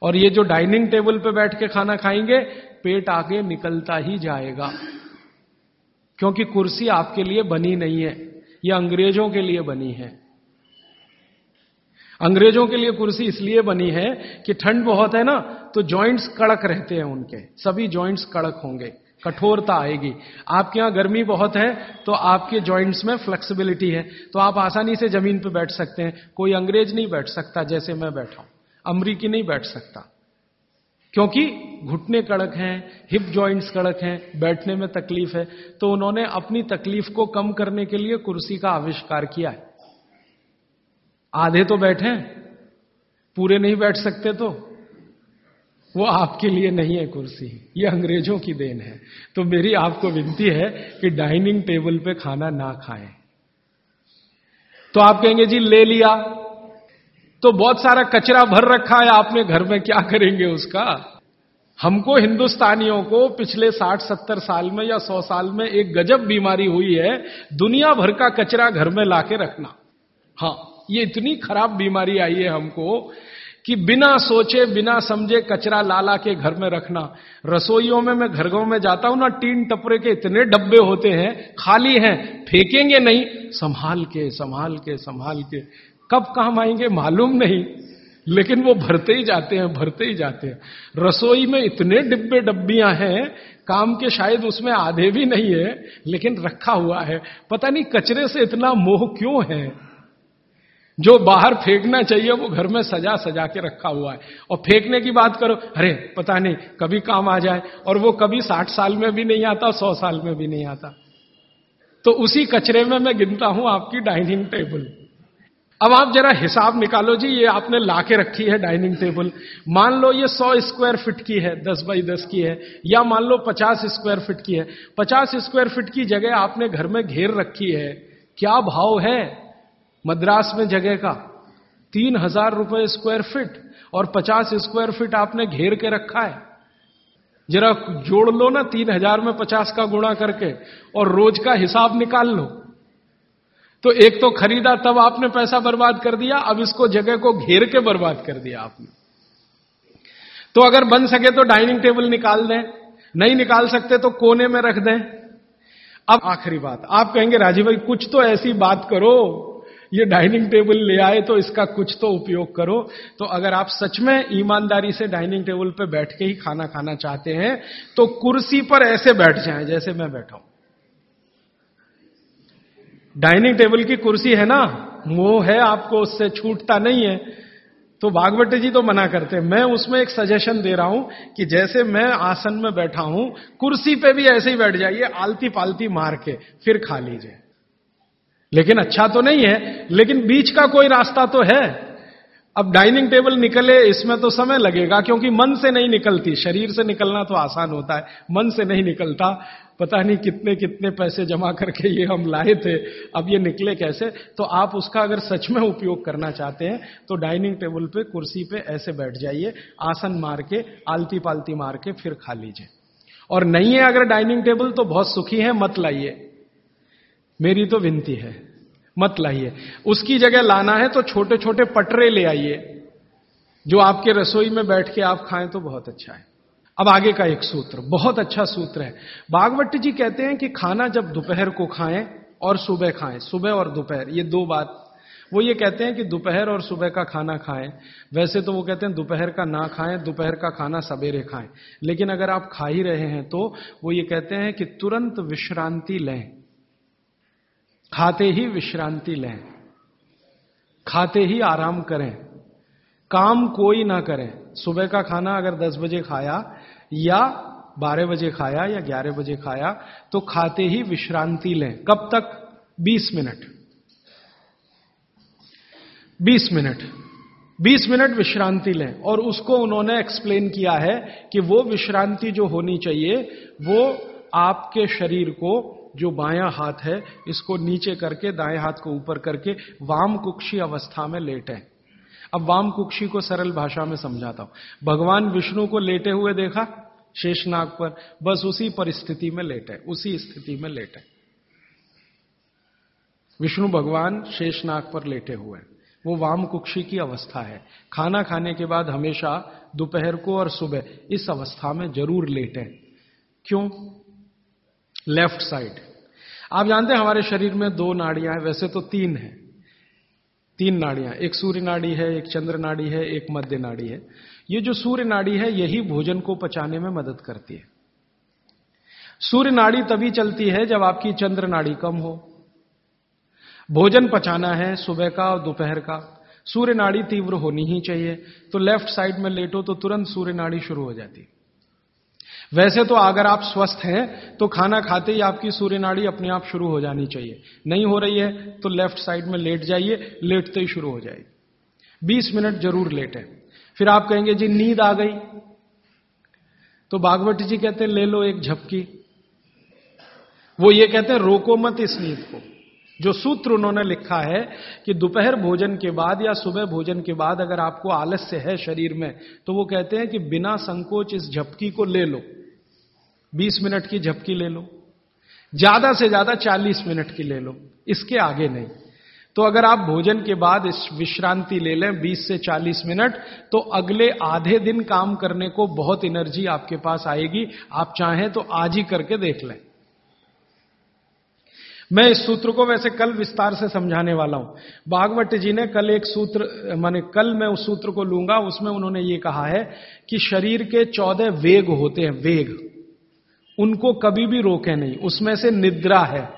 और ये जो डाइनिंग टेबल पे बैठ के खाना खाएँगे, पेट आगे निकलता ही जाएगा। क्योंकि कुर्सी आपके लिए बनी नहीं है यह अंग्रेज़ों के लिए बनी है। अंग्रेज़ों के लिए कुर्सी इसलिए बनी है कि ठंड बहुत है ना तो जॉइंट्स कड़क रहते हैं उनके, सभी जॉइंट्स कड़क होंगे, कठोरता आएगी। आपके यहाँ गर्मी बहुत है तो आपके जॉइंट्स में फ्लेक्सिबिलिटी है तो आप आसानी से ज़मीन पर बैठ सकते हैं। कोई अंग्रेज़ नहीं बैठ सकता जैसे मैं बैठा हूँ, अमरीकी नहीं बैठ सकता। क्योंकि घुटने कड़क हैं हिप जॉइंट्स कड़क हैं, बैठने में तकलीफ़ है तो उन्होंने अपनी तकलीफ़ को कम करने के लिए कुर्सी का आविष्कार किया है। आधे तो बैठे पूरे नहीं बैठ सकते तो? वो आपके लिए नहीं है कुर्सी, ये अंग्रेज़ों की देन है। तो मेरी आपको विनती है कि डाइनिंग टेबल पे खाना ना खाएँ। तो आप कहेंगे, जी, ले लिया। तो बहुत सारा कचरा भर रखा है, आपने घर में क्या करेंगे उसका? हमको हिंदुस्तानियों को पिछले 60-70 साल में या 100 साल में एक गजब बीमारी हुई है, दुनिया भर का कचरा घर में लाके रखना। हाँ ये इतनी खराब बीमारी आई है हमको कि बिना सोचे, बिना समझे कचरा लाला के घर में रखना। रसोइयों में मैं घरों में जाता हूँ ना, टीन टपरे के इतने डब्बे होते हैं, खाली हैं, फेंकेंगे नहीं, संभाल के संभाल के संभाल के। कब काम आएँगे मालूम नहीं, लेकिन वो भरते ही जाते हैं, भरते ही जाते हैं। रसोई में इतने डिब्बे डब्बियाँ हैं, काम के शायद उसमें आधे भी नहीं है, लेकिन रखा हुआ है। पता नहीं कचरे से इतना मोह क्यों है? जो बाहर फेंकना चाहिए, वो घर में सजा सजा के रखा हुआ है। और फेंकने की बात करो, अरे, पता नहीं, कभी काम आ जाए, और वो कभी साठ साल में भी नहीं आता, सौ साल में भी नहीं आता। तो उसी कचरे में मैं गिनता हूँ आपकी डाइनिंग टेबल। अब आप जरा हिसाब निकालो जी, ये आपने लाके रखी है डाइनिंग टेबल। मान लो ये सौ स्क्वायर फीट की है, दस बाई दस की है, या मान लो पचास स्क्वायर फीट की है। पचास स्क्वायर फीट की जगह आपने घर में घेर रखी है। क्या भाव है मद्रास में जगह का? तीन हज़ार रुपए स्क्वायर फीट और पचास स्क्वायर फीट आपने घेर के रखा है। जरा जोड़ लो ना तीन हज़ार में पचास का गुणा करके और रोज का हिसाब निकाल लो। तो एक तो खरीदा, तब आपने पैसा बर्बाद कर दिया, अब इसको जगह को घेर के बर्बाद कर दिया आपने। तो अगर बन सके तो डाइनिंग टेबल निकाल दें, नहीं निकाल सकते तो कोने में रख दें। अब आखिरी बात, आप कहेंगे राजीव भाई, कुछ तो ऐसी बात करो, ये डाइनिंग टेबल ले आए तो इसका कुछ तो उपयोग करो। तो अगर आप सच में ईमानदारी से डाइनिंग टेबल पे बैठ के ही खाना खाना चाहते हैं तो कुर्सी पर ऐसे बैठ जाएँ, जैसे मैं बैठा हूँ। डाइनिंग टेबल की कुर्सी है ना? मोह है आपको, उससे छूटता नहीं है। तो भागवत जी तो मना करते हैं। मैं उसमें एक सजेशन दे रहा हूँ कि जैसे मैं आसन में बैठा हूँ, कुर्सी पे भी ऐसे ही बैठ जाइए आलती पालती मार के, फिर खा लीजिए। लेकिन अच्छा तो नहीं है, लेकिन बीच का कोई रास्ता तो है। अब डाइनिंग टेबल निकले, इसमें तो समय लगेगा, क्योंकि मन से नहीं निकलती। शरीर से निकलना तो आसान होता है, मन से नहीं निकलता। पता नहीं कितने कितने पैसे जमा करके ये हम लाए थे, अब ये निकले कैसे? तो आप उसका अगर सच में उपयोग करना चाहते हैं तो डाइनिंग टेबल पे, कुर्सी पे ऐसे बैठ जाइए, आसन मार के, आलती पालती मार के फिर खा लीजिए। और नहीं है अगर डाइनिंग टेबल तो बहुत सुखी है, मत लाइए। मेरी तो विनती है, मत लाइए। उसकी जगह लाना है तो छोटे छोटे पटरे ले आइए, जो आपके रसोई में बैठ के आप खाएँ तो बहुत अच्छा है। अब आगे का एक सूत्र, बहुत अच्छा सूत्र है। बागवट जी कहते हैं कि खाना जब दोपहर को खाएँ और सुबह खाएँ, सुबह और दोपहर, ये दो बात। वो ये कहते हैं कि दोपहर और सुबह का खाना खाएँ। वैसे तो वो कहते हैं दोपहर का ना खाएँ, दोपहर का खाना सवेरे खाएँ। लेकिन अगर आप खा ही रहे हैं तो वो ये कहते हैं कि तुरंत विश्रांति लें। खाते ही विश्रांति लें। खाते ही आराम करें। काम कोई ना करें। सुबह का खाना अगर 10 बजे खाया या 12 बजे खाया या 11 बजे खाया तो खाते ही विश्रांति लें। कब तक? 20 मिनट। 20 मिनट। 20 मिनट विश्रांति लें। और उसको उन्होंने एक्सप्लेन किया है कि वो विश्रांति जो होनी चाहिए, वो आपके शरीर को, जो बायां हाथ है, इसको नीचे करके, दाएँ हाथ को ऊपर करके वाम कुक्षी अवस्था में लेटे। अब वाम कुक्षी को सरल भाषा में समझाता हूँ। भगवान विष्णु को लेटे हुए देखा, शेषनाग पर, बस उसी परिस्थिति में लेटे उसी स्थिति में लेटे विष्णु भगवान शेषनाग पर लेटे हुए वो वाम कुक्षी की अवस्था है। खाना खाने के बाद हमेशा दोपहर को और सुबह इस अवस्था में ज़रूर लेटे क्यों? Left side. आप जानते हैं हमारे शरीर में दो नाड़ियाँ हैं, वैसे तो तीन है। तीन नाड़ियाँ, एक सूर्य नाड़ी है, एक चंद्र नाड़ी है, एक मध्य नाड़ी है। ये जो सूर्य नाड़ी है, यही भोजन को पचाने में मदद करती है। सूर्य नाड़ी तभी चलती है जब आपकी चंद्र नाड़ी कम हो। भोजन पचाना है सुबह का और दोपहर का। सूर्य नाड़ी तीव्र होनी ही चाहिए। तो लेफ़्ट साइड में लेटो तो तुरंत सूर्य नाड़ी शुरू हो जाती वैसे तो अगर आप स्वस्थ हैं तो खाना खाते ही आपकी सूर्य नाड़ी अपने आप शुरू हो जानी चाहिए। नहीं हो रही है तो लेफ़्ट साइड में लेट जाइए, लेटते ही शुरू हो जाएगी बीस मिनट ज़रूर लेटे फिर आप कहेंगे, जी, नींद आ गई। तो बागवती जी कहते हैं, ले लो एक झपकी। वो ये कहते हैं, रोको मत इस नींद को। जो सूत्र उन्होंने लिखा है कि दोपहर भोजन के बाद या सुबह भोजन के बाद अगर आपको आलस्य है शरीर में तो वो कहते हैं कि बिना संकोच इस झपकी को ले लो। 20 मिनट की झपकी ले लो, ज़्यादा से ज़्यादा 40 मिनट की ले लो, इसके आगे नहीं। तो अगर आप भोजन के बाद इस विश्रांति ले लें 20 से 40 मिनट तो अगले आधे दिन काम करने को बहुत एनर्जी आपके पास आएगी। आप चाहें तो आज ही करके देख लें। मैं इस सूत्र को वैसे कल विस्तार से समझाने वाला हूँ। भागवत जी ने कल एक सूत्र, माने कल मैं उस सूत्र को लूँगा, उसमें उन्होंने ये कहा है कि शरीर के चौदह वेग होते हैं, वेग। उनको कभी भी रोके नहीं। उसमें से निद्रा है।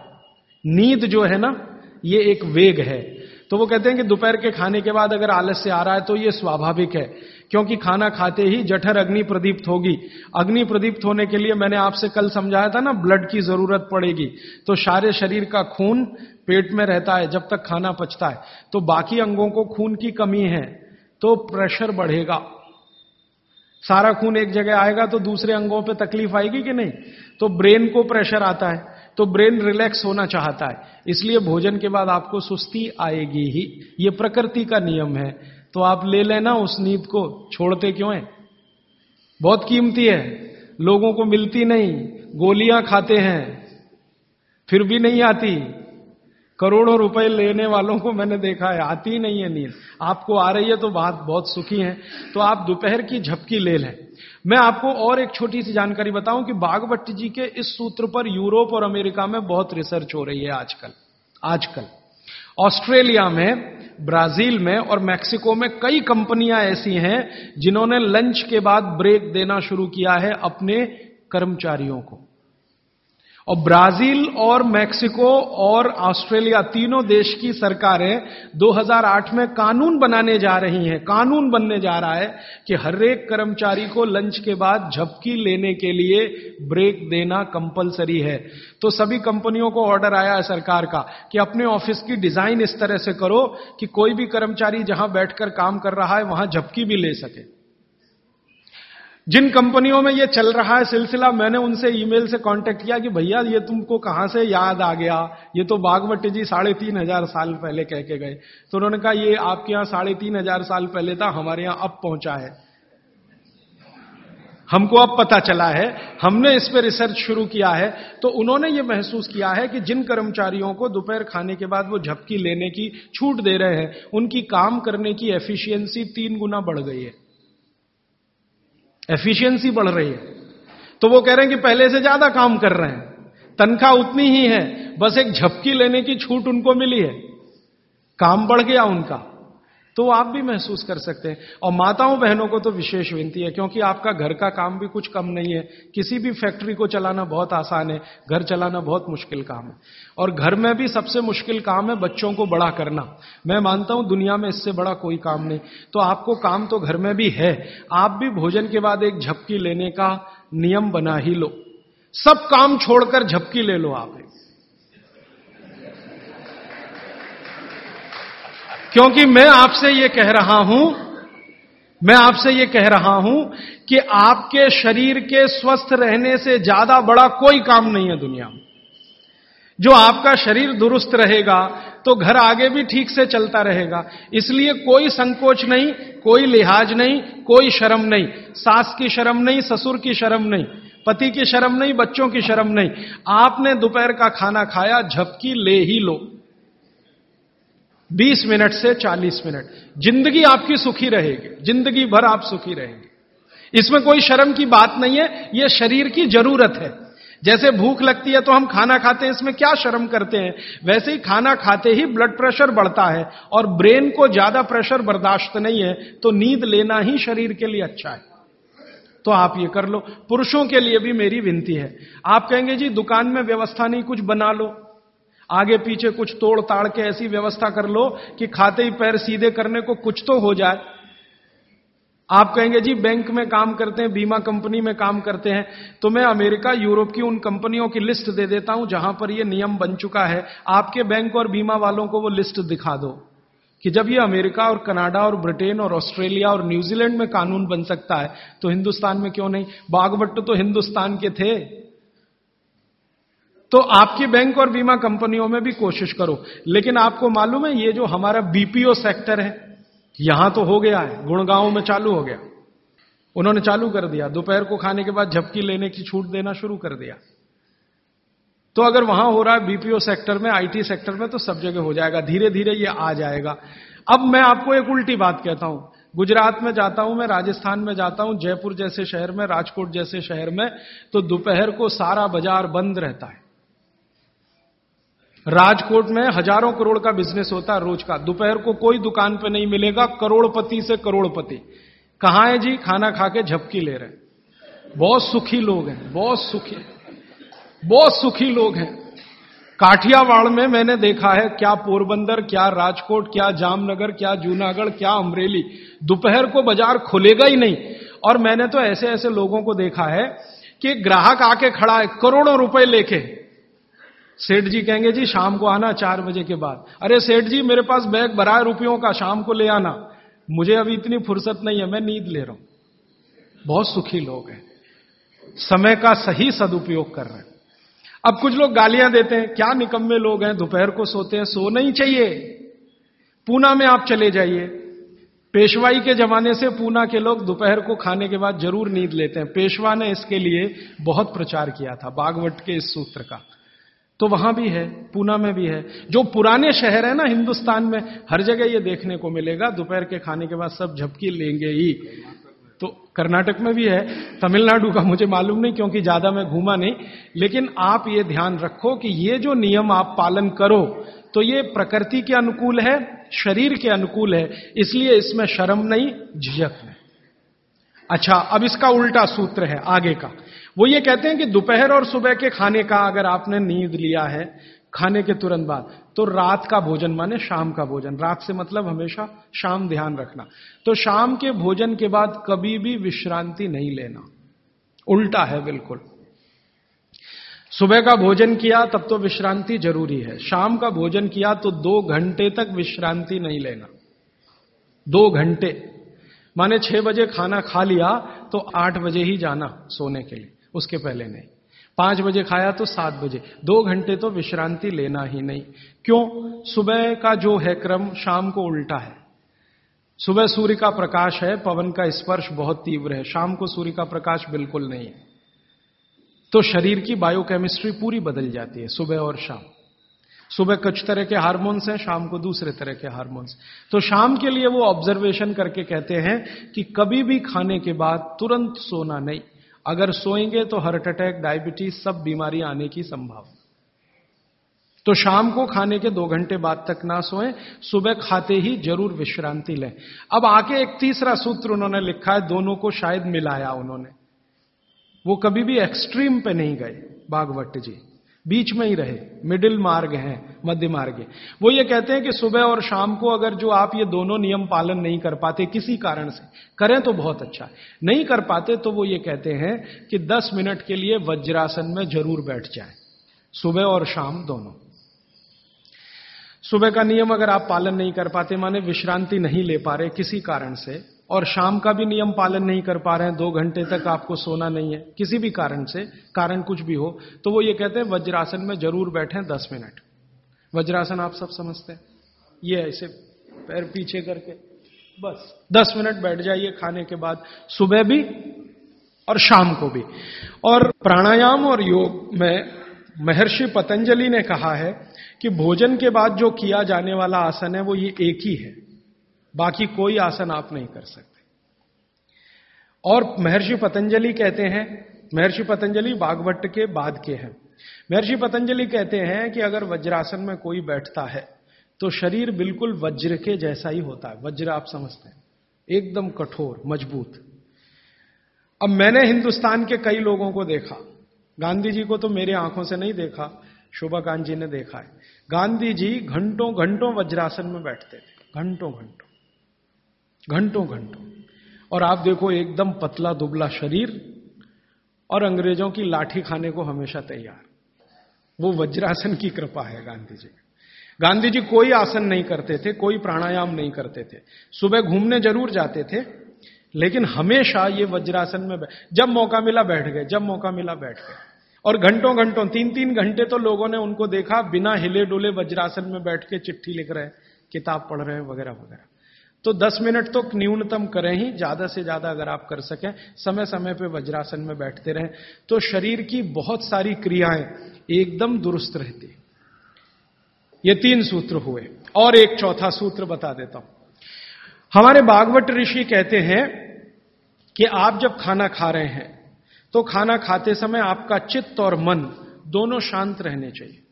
नींद जो है ना, ये एक वेग है। तो वो कहते हैं कि दोपहर के खाने के बाद अगर आलस्य आ रहा है तो ये स्वाभाविक है। क्योंकि खाना खाते ही जठर अग्नि प्रदीप्त होगी। अग्नि प्रदीप्त होने के लिए मैंने आपसे कल समझाया था ना, ब्लड की ज़रूरत पड़ेगी। तो सारे शरीर का खून पेट में रहता है, जब तक खाना पचता है। तो बाकी अंगों को खून की कमी है। तो प्रेशर बढ़ेगा। सारा खून एक जगह आएगा तो दूसरे अंगों पे तकलीफ़ आएगी कि नहीं? तो ब्रेन को प्रेशर आता है तो ब्रेन रिलैक्स होना चाहता है। इसलिए भोजन के बाद आपको सुस्ती आएगी ही। ये प्रकृति का नियम है। तो आप ले लेना उस नींद को। छोड़ते क्यों है? बहुत कीमती है। लोगों को मिलती नहीं। गोलियाँ खाते हैं। फिर भी नहीं आती। करोड़ों रुपए लेने वालों को मैंने देखा है, आती ही नहीं है नींद। आपको आ रही है तो बात बहुत सुखी है। तो आप दोपहर की झपकी ले लें। मैं आपको और एक छोटी सी जानकारी बताऊँ कि बागवट जी के इस सूत्र पर यूरोप और अमेरिका में बहुत रिसर्च हो रही है आजकल। आजकल। ऑस्ट्रेलिया में, ब्राज़ील में और मैक्सिको में कई कंपनियाँ ऐसी हैं जिन्होंने लंच के बाद ब्रेक देना शुरू किया है अपने कर्मचारियों को। और ब्राज़ील और मैक्सिको और ऑस्ट्रेलिया तीनों देश की सरकारें 2008 में कानून बनाने जा रही हैं। कानून बनने जा रहा है कि हर एक कर्मचारी को लंच के बाद झपकी लेने के लिए ब्रेक देना कंपलसरी है। तो सभी कंपनियों को ऑर्डर आया है सरकार का कि अपने ऑफ़िस की डिज़ाइन इस तरह से करो कि कोई भी कर्मचारी जहाँ बैठकर काम कर रहा है, वहाँ झपकी भी ले सके। जिन कंपनियों में ये चल रहा है सिलसिला, मैंने उनसे ईमेल से कांटेक्ट किया कि भैया, ये तुमको कहाँ से याद आ गया? ये तो बागवती जी साढ़े तीन हज़ार साल पहले कह के गए। तो उन्होंने कहा, ये आपके यहाँ साढ़े तीन हज़ार साल पहले था, हमारे यहाँ अब पहुँचा है। हमको अब पता चला है, हमने इस पर रिसर्च शुरू किया है। तो उन्होंने ये महसूस किया है कि जिन कर्मचारियों को दोपहर खाने के बाद वो झपकी लेने की छूट दे रहे हैं, उनकी काम करने की एफिशिएंसी तीन गुना बढ़ गई है। एफिशिएंसी बढ़ रही है। तो वो कह रहे हैं कि पहले से ज़्यादा काम कर रहे हैं। तनख्वाह उतनी ही है, बस एक झपकी लेने की छूट उनको मिली है। काम बढ़ गया उनका। तो आप भी महसूस कर सकते हैं। और माताओं बहनों को तो विशेष विनती है, क्योंकि आपका घर का काम भी कुछ कम नहीं है। किसी भी फैक्ट्री को चलाना बहुत आसान है, घर चलाना बहुत मुश्किल काम है। और घर में भी सबसे मुश्किल काम है बच्चों को बड़ा करना। मैं मानता हूँ दुनिया में इससे बड़ा कोई काम नहीं। तो आपको काम तो घर में भी है, आप भी भोजन के बाद एक झपकी लेने का नियम बना ही लो। सब काम छोड़कर झपकी ले लो आप क्योंकि मैं आपसे यह कह रहा हूँ, मैं आपसे यह कह रहा हूँ कि आपके शरीर के स्वस्थ रहने से ज़्यादा बड़ा कोई काम नहीं है दुनिया में। जो आपका शरीर दुरुस्त रहेगा तो घर आगे भी ठीक से चलता रहेगा। इसलिए कोई संकोच नहीं, कोई लिहाज नहीं, कोई शर्म नहीं। सास की शर्म नहीं, ससुर की शर्म नहीं, पति की शर्म नहीं, बच्चों की शर्म नहीं। आपने दोपहर का खाना खाया, झपकी ले ही लो। 20 मिनट से 40 मिनट। ज़िंदगी आपकी सुखी रहेगी। ज़िंदगी भर आप सुखी रहेंगे। इसमें कोई शर्म की बात नहीं है। यह शरीर की ज़रूरत है। जैसे भूख लगती है तो हम खाना खाते हैं, इसमें क्या शर्म करते हैं? वैसे ही खाना खाते ही ब्लड प्रेशर बढ़ता है और ब्रेन को ज़्यादा प्रेशर बर्दाश्त नहीं है तो नींद लेना ही शरीर के लिए अच्छा है। तो आप ये कर लो। पुरुषों के लिए भी मेरी विनती है। आप कहेंगे, जी, दुकान में व्यवस्था नहीं, कुछ बना लो। आगे पीछे कुछ तोड़ ताड़ के ऐसी व्यवस्था कर लो कि खाते ही पैर सीधे करने को कुछ तो हो जाए। आप कहेंगे, जी, बैंक में काम करते हैं, बीमा कंपनी में काम करते हैं तो मैं अमेरिका, यूरोप की उन कंपनियों की लिस्ट दे देता हूँ जहाँ पर यह नियम बन चुका है। आपके बैंक और बीमा वालों को वो लिस्ट दिखा दो कि जब ये अमेरिका और कनाडा और ब्रिटेन और ऑस्ट्रेलिया और न्यूजीलैंड में कानून बन सकता है तो हिंदुस्तान में क्यों नहीं? बागवट तो हिंदुस्तान के थे। तो आपकी बैंक और बीमा कंपनियों में भी कोशिश करो। लेकिन आपको मालूम है, ये जो हमारा बीपीओ सेक्टर है, यहाँ तो हो गया है, गुणगांव में चालू हो गया। उन्होंने चालू कर दिया। दोपहर को खाने के बाद झपकी लेने की छूट देना शुरू कर दिया। तो अगर वहाँ हो रहा है बीपीओ सेक्टर में आईटी सेक्टर में तो सब जगह हो जाएगा। धीरे धीरे ये आ जाएगा। अब मैं आपको एक उल्टी बात कहता हूँ। गुजरात में जाता हूँ मैं, राजस्थान में जाता हूँ, जयपुर जैसे शहर में, राजकोट जैसे शहर में तो दोपहर को सारा बाज़ार बंद रहता है। राजकोट में हज़ारों करोड़ का बिज़नेस होता है रोज का। दोपहर को कोई दुकान पे नहीं मिलेगा, करोड़पति से करोड़पति। कहाँ है जी? खाना खा के झपकी ले रहे बहुत सुखी लोग हैं, बहुत सुखी। बहुत सुखी लोग हैं। काठियावाड़ में मैंने देखा है क्या पोरबंदर, क्या राजकोट, क्या जामनगर, क्या जूनागढ़, क्या अमरेली। दोपहर को बाज़ार खुलेगा ही नहीं। और मैंने तो ऐसे ऐसे लोगों को देखा है कि ग्राहक आके खड़ा है, करोड़ों रुपए लेके। सेठ जी कहेंगे, जी, शाम को आना चार बजे के बाद। अरे सेठ जी मेरे पास बैग भरा है रुपयों का, शाम को ले आना। मुझे अभी इतनी फुर्सत नहीं है, मैं नींद ले रहा हूँ। बहुत सुखी लोग हैं। समय का सही सदुपयोग कर रहे हैं। अब कुछ लोग गालियाँ देते हैं, क्या निकम्मे लोग हैं, दोपहर को सोते हैं सोना ही चाहिए। पूना में आप चले जाइए। पेशवाई के जमाने से पूना के लोग दोपहर को खाने के बाद ज़रूर नींद लेते हैं। पेशवा ने इसके लिए बहुत प्रचार किया था, बागवट के इस सूत्र का। तो वहाँ भी है, पूना में भी है। जो पुराने शहर है ना हिंदुस्तान में, हर जगह ये देखने को मिलेगा। दोपहर के खाने के बाद सब झपकी लेंगे ही। तो कर्नाटक में भी है, तमिलनाडु का मुझे मालूम नहीं क्योंकि ज़्यादा मैं घूमा नहीं। लेकिन आप ये ध्यान रखो कि ये जो नियम आप पालन करो तो ये प्रकृति के अनुकूल है, शरीर के अनुकूल है। इसलिए इसमें शर्म नहीं, झिझक नहीं। अच्छा अब इसका उल्टा सूत्र है, आगे का। वो ये कहते हैं कि दोपहर और सुबह के खाने का अगर आपने नींद लिया है, खाने के तुरंत बाद तो रात का भोजन माने शाम का भोजन। रात से मतलब हमेशा शाम ध्यान रखना। तो शाम के भोजन के बाद कभी भी विश्रांति नहीं लेना। उल्टा है बिल्कुल। सुबह का भोजन किया, तब तो विश्रांति ज़रूरी है। शाम का भोजन किया तो दो घंटे तक विश्रांति नहीं लेना। दो घंटे। माने छह बजे खाना खा लिया तो आठ बजे ही जाना सोने के लिए। उसके पहले नहीं। पाँच बजे खाया तो सात बजे। दो घंटे तो विश्रांति लेना ही नहीं। क्यों? सुबह का जो है क्रम, शाम को उल्टा है। सुबह सूर्य का प्रकाश है, पवन का स्पर्श बहुत तीव्र है। शाम को सूर्य का प्रकाश बिल्कुल नहीं है। तो शरीर की बायोकेमिस्ट्री पूरी बदल जाती है, सुबह और शाम। सुबह कुछ तरह के हार्मोन्स हैं, शाम को दूसरे तरह के हार्मोन्स तो शाम के लिए वो ऑब्जर्वेशन करके कहते हैं कि कभी भी खाने के बाद तुरंत सोना नहीं। अगर सोएँगे तो हार्ट अटैक डायबिटीज़ सब बीमारी आने की संभावना। तो शाम को खाने के दो घंटे बाद तक ना सोएँ, सुबह खाते ही ज़रूर विश्रांति लें। अब आके एक तीसरा सूत्र उन्होंने लिखा है, दोनों को शायद मिलाया उन्होंने। वो कभी भी एक्सट्रीम पे नहीं गए बागवट जी। बीच में ही रहे मिडिल मार्ग है, मध्य मार्ग है। वो ये कहते हैं कि सुबह और शाम को अगर जो आप ये दोनों नियम पालन नहीं कर पाते किसी कारण से, करें तो बहुत अच्छा नहीं कर पाते तो वो ये कहते हैं कि 10 मिनट के लिए वज्रासन में ज़रूर बैठ जाए, सुबह और शाम दोनों। सुबह का नियम अगर आप पालन नहीं कर पाते, माने विश्रांति नहीं ले पा रहे किसी कारण से और शाम का भी नियम पालन नहीं कर पा रहे हैं, दो घंटे तक आपको सोना नहीं है, किसी भी कारण से, कारण कुछ भी हो तो वो ये कहते हैं, वज्रासन में ज़रूर बैठे दस मिनट। वज्रासन आप सब समझते हैं? ये ऐसे पैर पीछे करके, बस, दस मिनट बैठ जाइए खाने के बाद, सुबह भी और शाम को भी। और प्राणायाम और योग में महर्षि पतंजलि ने कहा है कि भोजन के बाद जो किया जाने वाला आसन है, वो ये एक ही है। बाकी कोई आसन आप नहीं कर सकते। और महर्षि पतंजलि कहते हैं, महर्षि पतंजलि बागवट के बाद के हैं। महर्षि पतंजलि कहते हैं कि अगर वज्रासन में कोई बैठता है तो शरीर बिल्कुल वज्र के जैसा ही होता है। वज्र आप समझते हैं। एकदम कठोर, मज़बूत। अब मैंने हिंदुस्तान के कई लोगों को देखा। गांधी जी को तो मेरे आँखों से नहीं देखा, शोभाकांत जी ने देखा है। गांधी जी घंटों घंटों वज्रासन में बैठते थे। घंटों घंटों घंटों घंटों और आप देखो एकदम पतला दुबला शरीर और अंग्रेज़ों की लाठी खाने को हमेशा तैयार। वो वज्रासन की कृपा है गांधी जी। गांधी जी कोई आसन नहीं करते थे, कोई प्राणायाम नहीं करते थे। सुबह घूमने ज़रूर जाते थे, लेकिन हमेशा ये वज्रासन में जब मौका मिला बैठ गए, जब मौका मिला बैठ गए। और घंटों घंटों तीन तीन घंटे तो लोगों ने उनको देखा, बिना हिले डुले वज्रासन में बैठ के चिट्ठी लिख रहे किताब पढ़ रहे हैं वगैरह वगैरह तो 10 मिनट तो न्यूनतम करें ही, ज़्यादा से ज़्यादा अगर आप कर सकें समय समय पे वज्रासन में बैठते रहें। तो शरीर की बहुत सारी क्रियाएँ एकदम दुरुस्त रहती ये तीन सूत्र हुए। और एक चौथा सूत्र बता देता हूँ। हमारे बागवट ऋषि कहते हैं कि आप जब खाना खा रहे हैं तो खाना खाते समय आपका चित्त और मन दोनों शांत रहने चाहिए।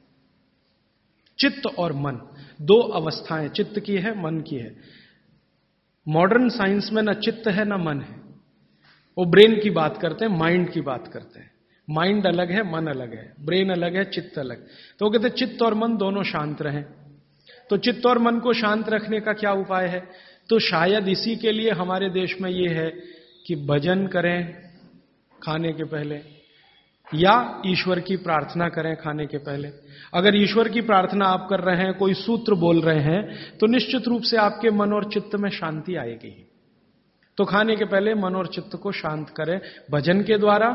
चित्त और मन, दो अवस्थाएँ, चित्त की है, मन की है। मॉडर्न साइंस में ना चित्त है, ना मन है। वो ब्रेन की बात करते हैं, माइंड की बात करते हैं। माइंड अलग है, मन अलग है। ब्रेन अलग है, चित्त अलग। तो वो कहते चित्त और मन दोनों शांत रहे। तो चित्त और मन को शांत रखने का क्या उपाय है? तो शायद इसी के लिए हमारे देश में ये है कि भजन करें खाने के पहले। या ईश्वर की प्रार्थना करें खाने के पहले। अगर ईश्वर की प्रार्थना आप कर रहे हैं, कोई सूत्र बोल रहे हैं तो निश्चित रूप से आपके मन और चित्त में शांति आएगी। तो खाने के पहले मन और चित्त को शांत करें भजन के द्वारा,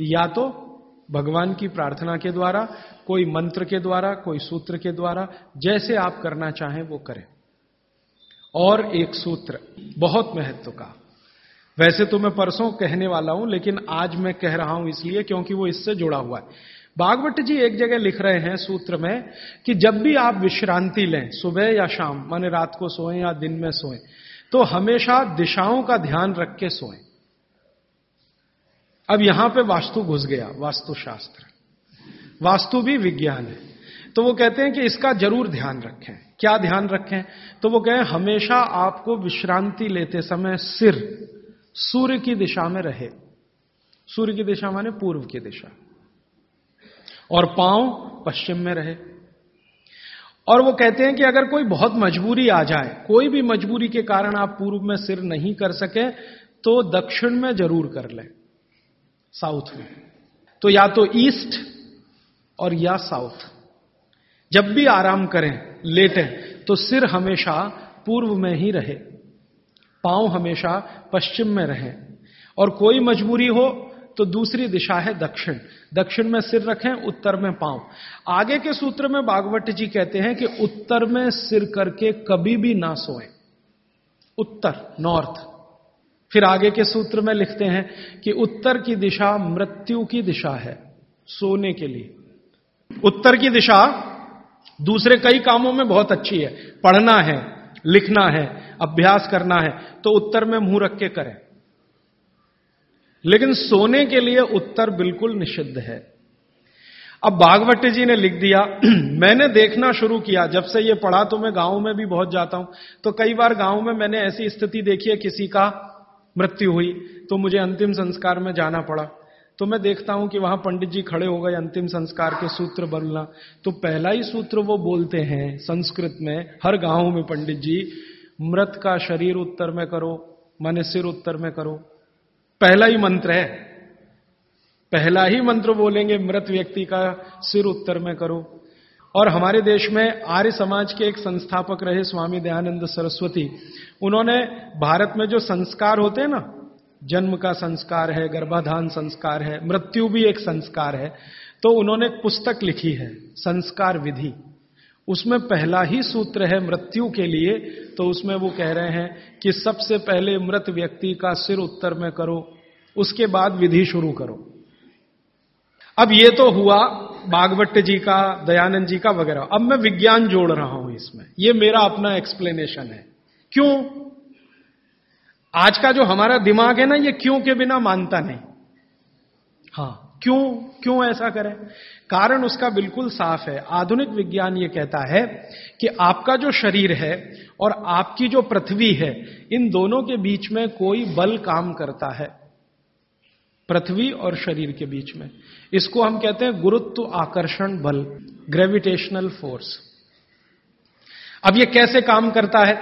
या तो भगवान की प्रार्थना के द्वारा, कोई मंत्र के द्वारा, कोई सूत्र के द्वारा, जैसे आप करना चाहें वो करें। और एक सूत्र, बहुत महत्व का। वैसे तो मैं परसों कहने वाला हूँ, लेकिन आज मैं कह रहा हूँ इसलिए क्योंकि वो इससे जुड़ा हुआ है। बागवट जी एक जगह लिख रहे हैं सूत्र में कि जब भी आप विश्रांति लें, सुबह या शाम, माने रात को सोएँ या दिन में सोएँ तो हमेशा दिशाओं का ध्यान रख के सोएँ। अब यहाँ पे वास्तु घुस गया, वास्तुशास्त्र। वास्तु भी विज्ञान है। तो वो कहते हैं कि इसका ज़रूर ध्यान रखें। क्या ध्यान रखें? तो वो कहें, हमेशा आपको विश्रांति लेते समय सिर सूर्य की दिशा में रहे। सूर्य की दिशा माने पूर्व की दिशा। और पाँव पश्चिम में रहे। और वो कहते हैं कि अगर कोई बहुत मजबूरी आ जाए, कोई भी मजबूरी के कारण आप पूर्व में सिर नहीं कर सके तो दक्षिण में ज़रूर कर ले। साउथ में। तो या तो ईस्ट और या साउथ। जब भी आराम करें, लेटें तो सिर हमेशा पूर्व में ही रहे। पाँव हमेशा पश्चिम में रहें। और कोई मजबूरी हो तो दूसरी दिशा है दक्षिण। दक्षिण में सिर रखें, उत्तर में पाँव। आगे के सूत्र में बागवट जी कहते हैं कि उत्तर में सिर करके कभी भी ना सोएँ। उत्तर, नॉर्थ। फिर आगे के सूत्र में लिखते हैं कि उत्तर की दिशा मृत्यु की दिशा है, सोने के लिए। उत्तर की दिशा दूसरे कई कामों में बहुत अच्छी है। पढ़ना है, लिखना है अभ्यास करना है तो उत्तर में मुँह रख के करें। लेकिन सोने के लिए उत्तर बिल्कुल निषिद्ध है। अब बागवती जी ने लिख दिया, मैंने देखना शुरू किया, जब से ये पढ़ा तो मैं गाँव में भी बहुत जाता हूँ। तो कई बार गाँव में मैंने ऐसी स्थिति देखी है, किसी का मृत्यु हुई तो मुझे अंतिम संस्कार में जाना पड़ा। तो मैं देखता हूँ कि वहाँ पंडित जी खड़े हो गए, अंतिम संस्कार के सूत्र बोलना तो पहला ही सूत्र वो बोलते हैं संस्कृत में, हर गाँव में पंडित जी मृत का शरीर उत्तर में करो मन सिर उत्तर में करो। पहला ही मंत्र है। पहला ही मंत्र बोलेंगे, मृत व्यक्ति का सिर उत्तर में करो। और हमारे देश में आर्य समाज के एक संस्थापक रहे स्वामी दयानंद सरस्वती। उन्होंने भारत में जो संस्कार होते हैं ना, जन्म का संस्कार है, गर्भाधान संस्कार है, मृत्यु भी एक संस्कार है तो उन्होंने पुस्तक लिखी है, संस्कार विधि। उसमें पहला ही सूत्र है मृत्यु के लिए तो उसमें वो कह रहे हैं कि सबसे पहले मृत व्यक्ति का सिर उत्तर में करो, उसके बाद विधि शुरू करो। अब ये तो हुआ बागवट जी का, दयानंद जी का वगैरह। अब मैं विज्ञान जोड़ रहा हूँ इसमें। ये मेरा अपना एक्सप्लेनेशन है। क्यों? आज का जो हमारा दिमाग है ना, ये क्यों के बिना मानता नहीं? हाँ, क्यों क्यों ऐसा करें? कारण उसका बिल्कुल साफ़ है। आधुनिक विज्ञान ये कहता है कि आपका जो शरीर है और आपकी जो पृथ्वी है, इन दोनों के बीच में कोई बल काम करता है। पृथ्वी और शरीर के बीच में। इसको हम कहते हैं गुरुत्व आकर्षण बल ग्रेविटेशनल फोर्स अब ये कैसे काम करता है?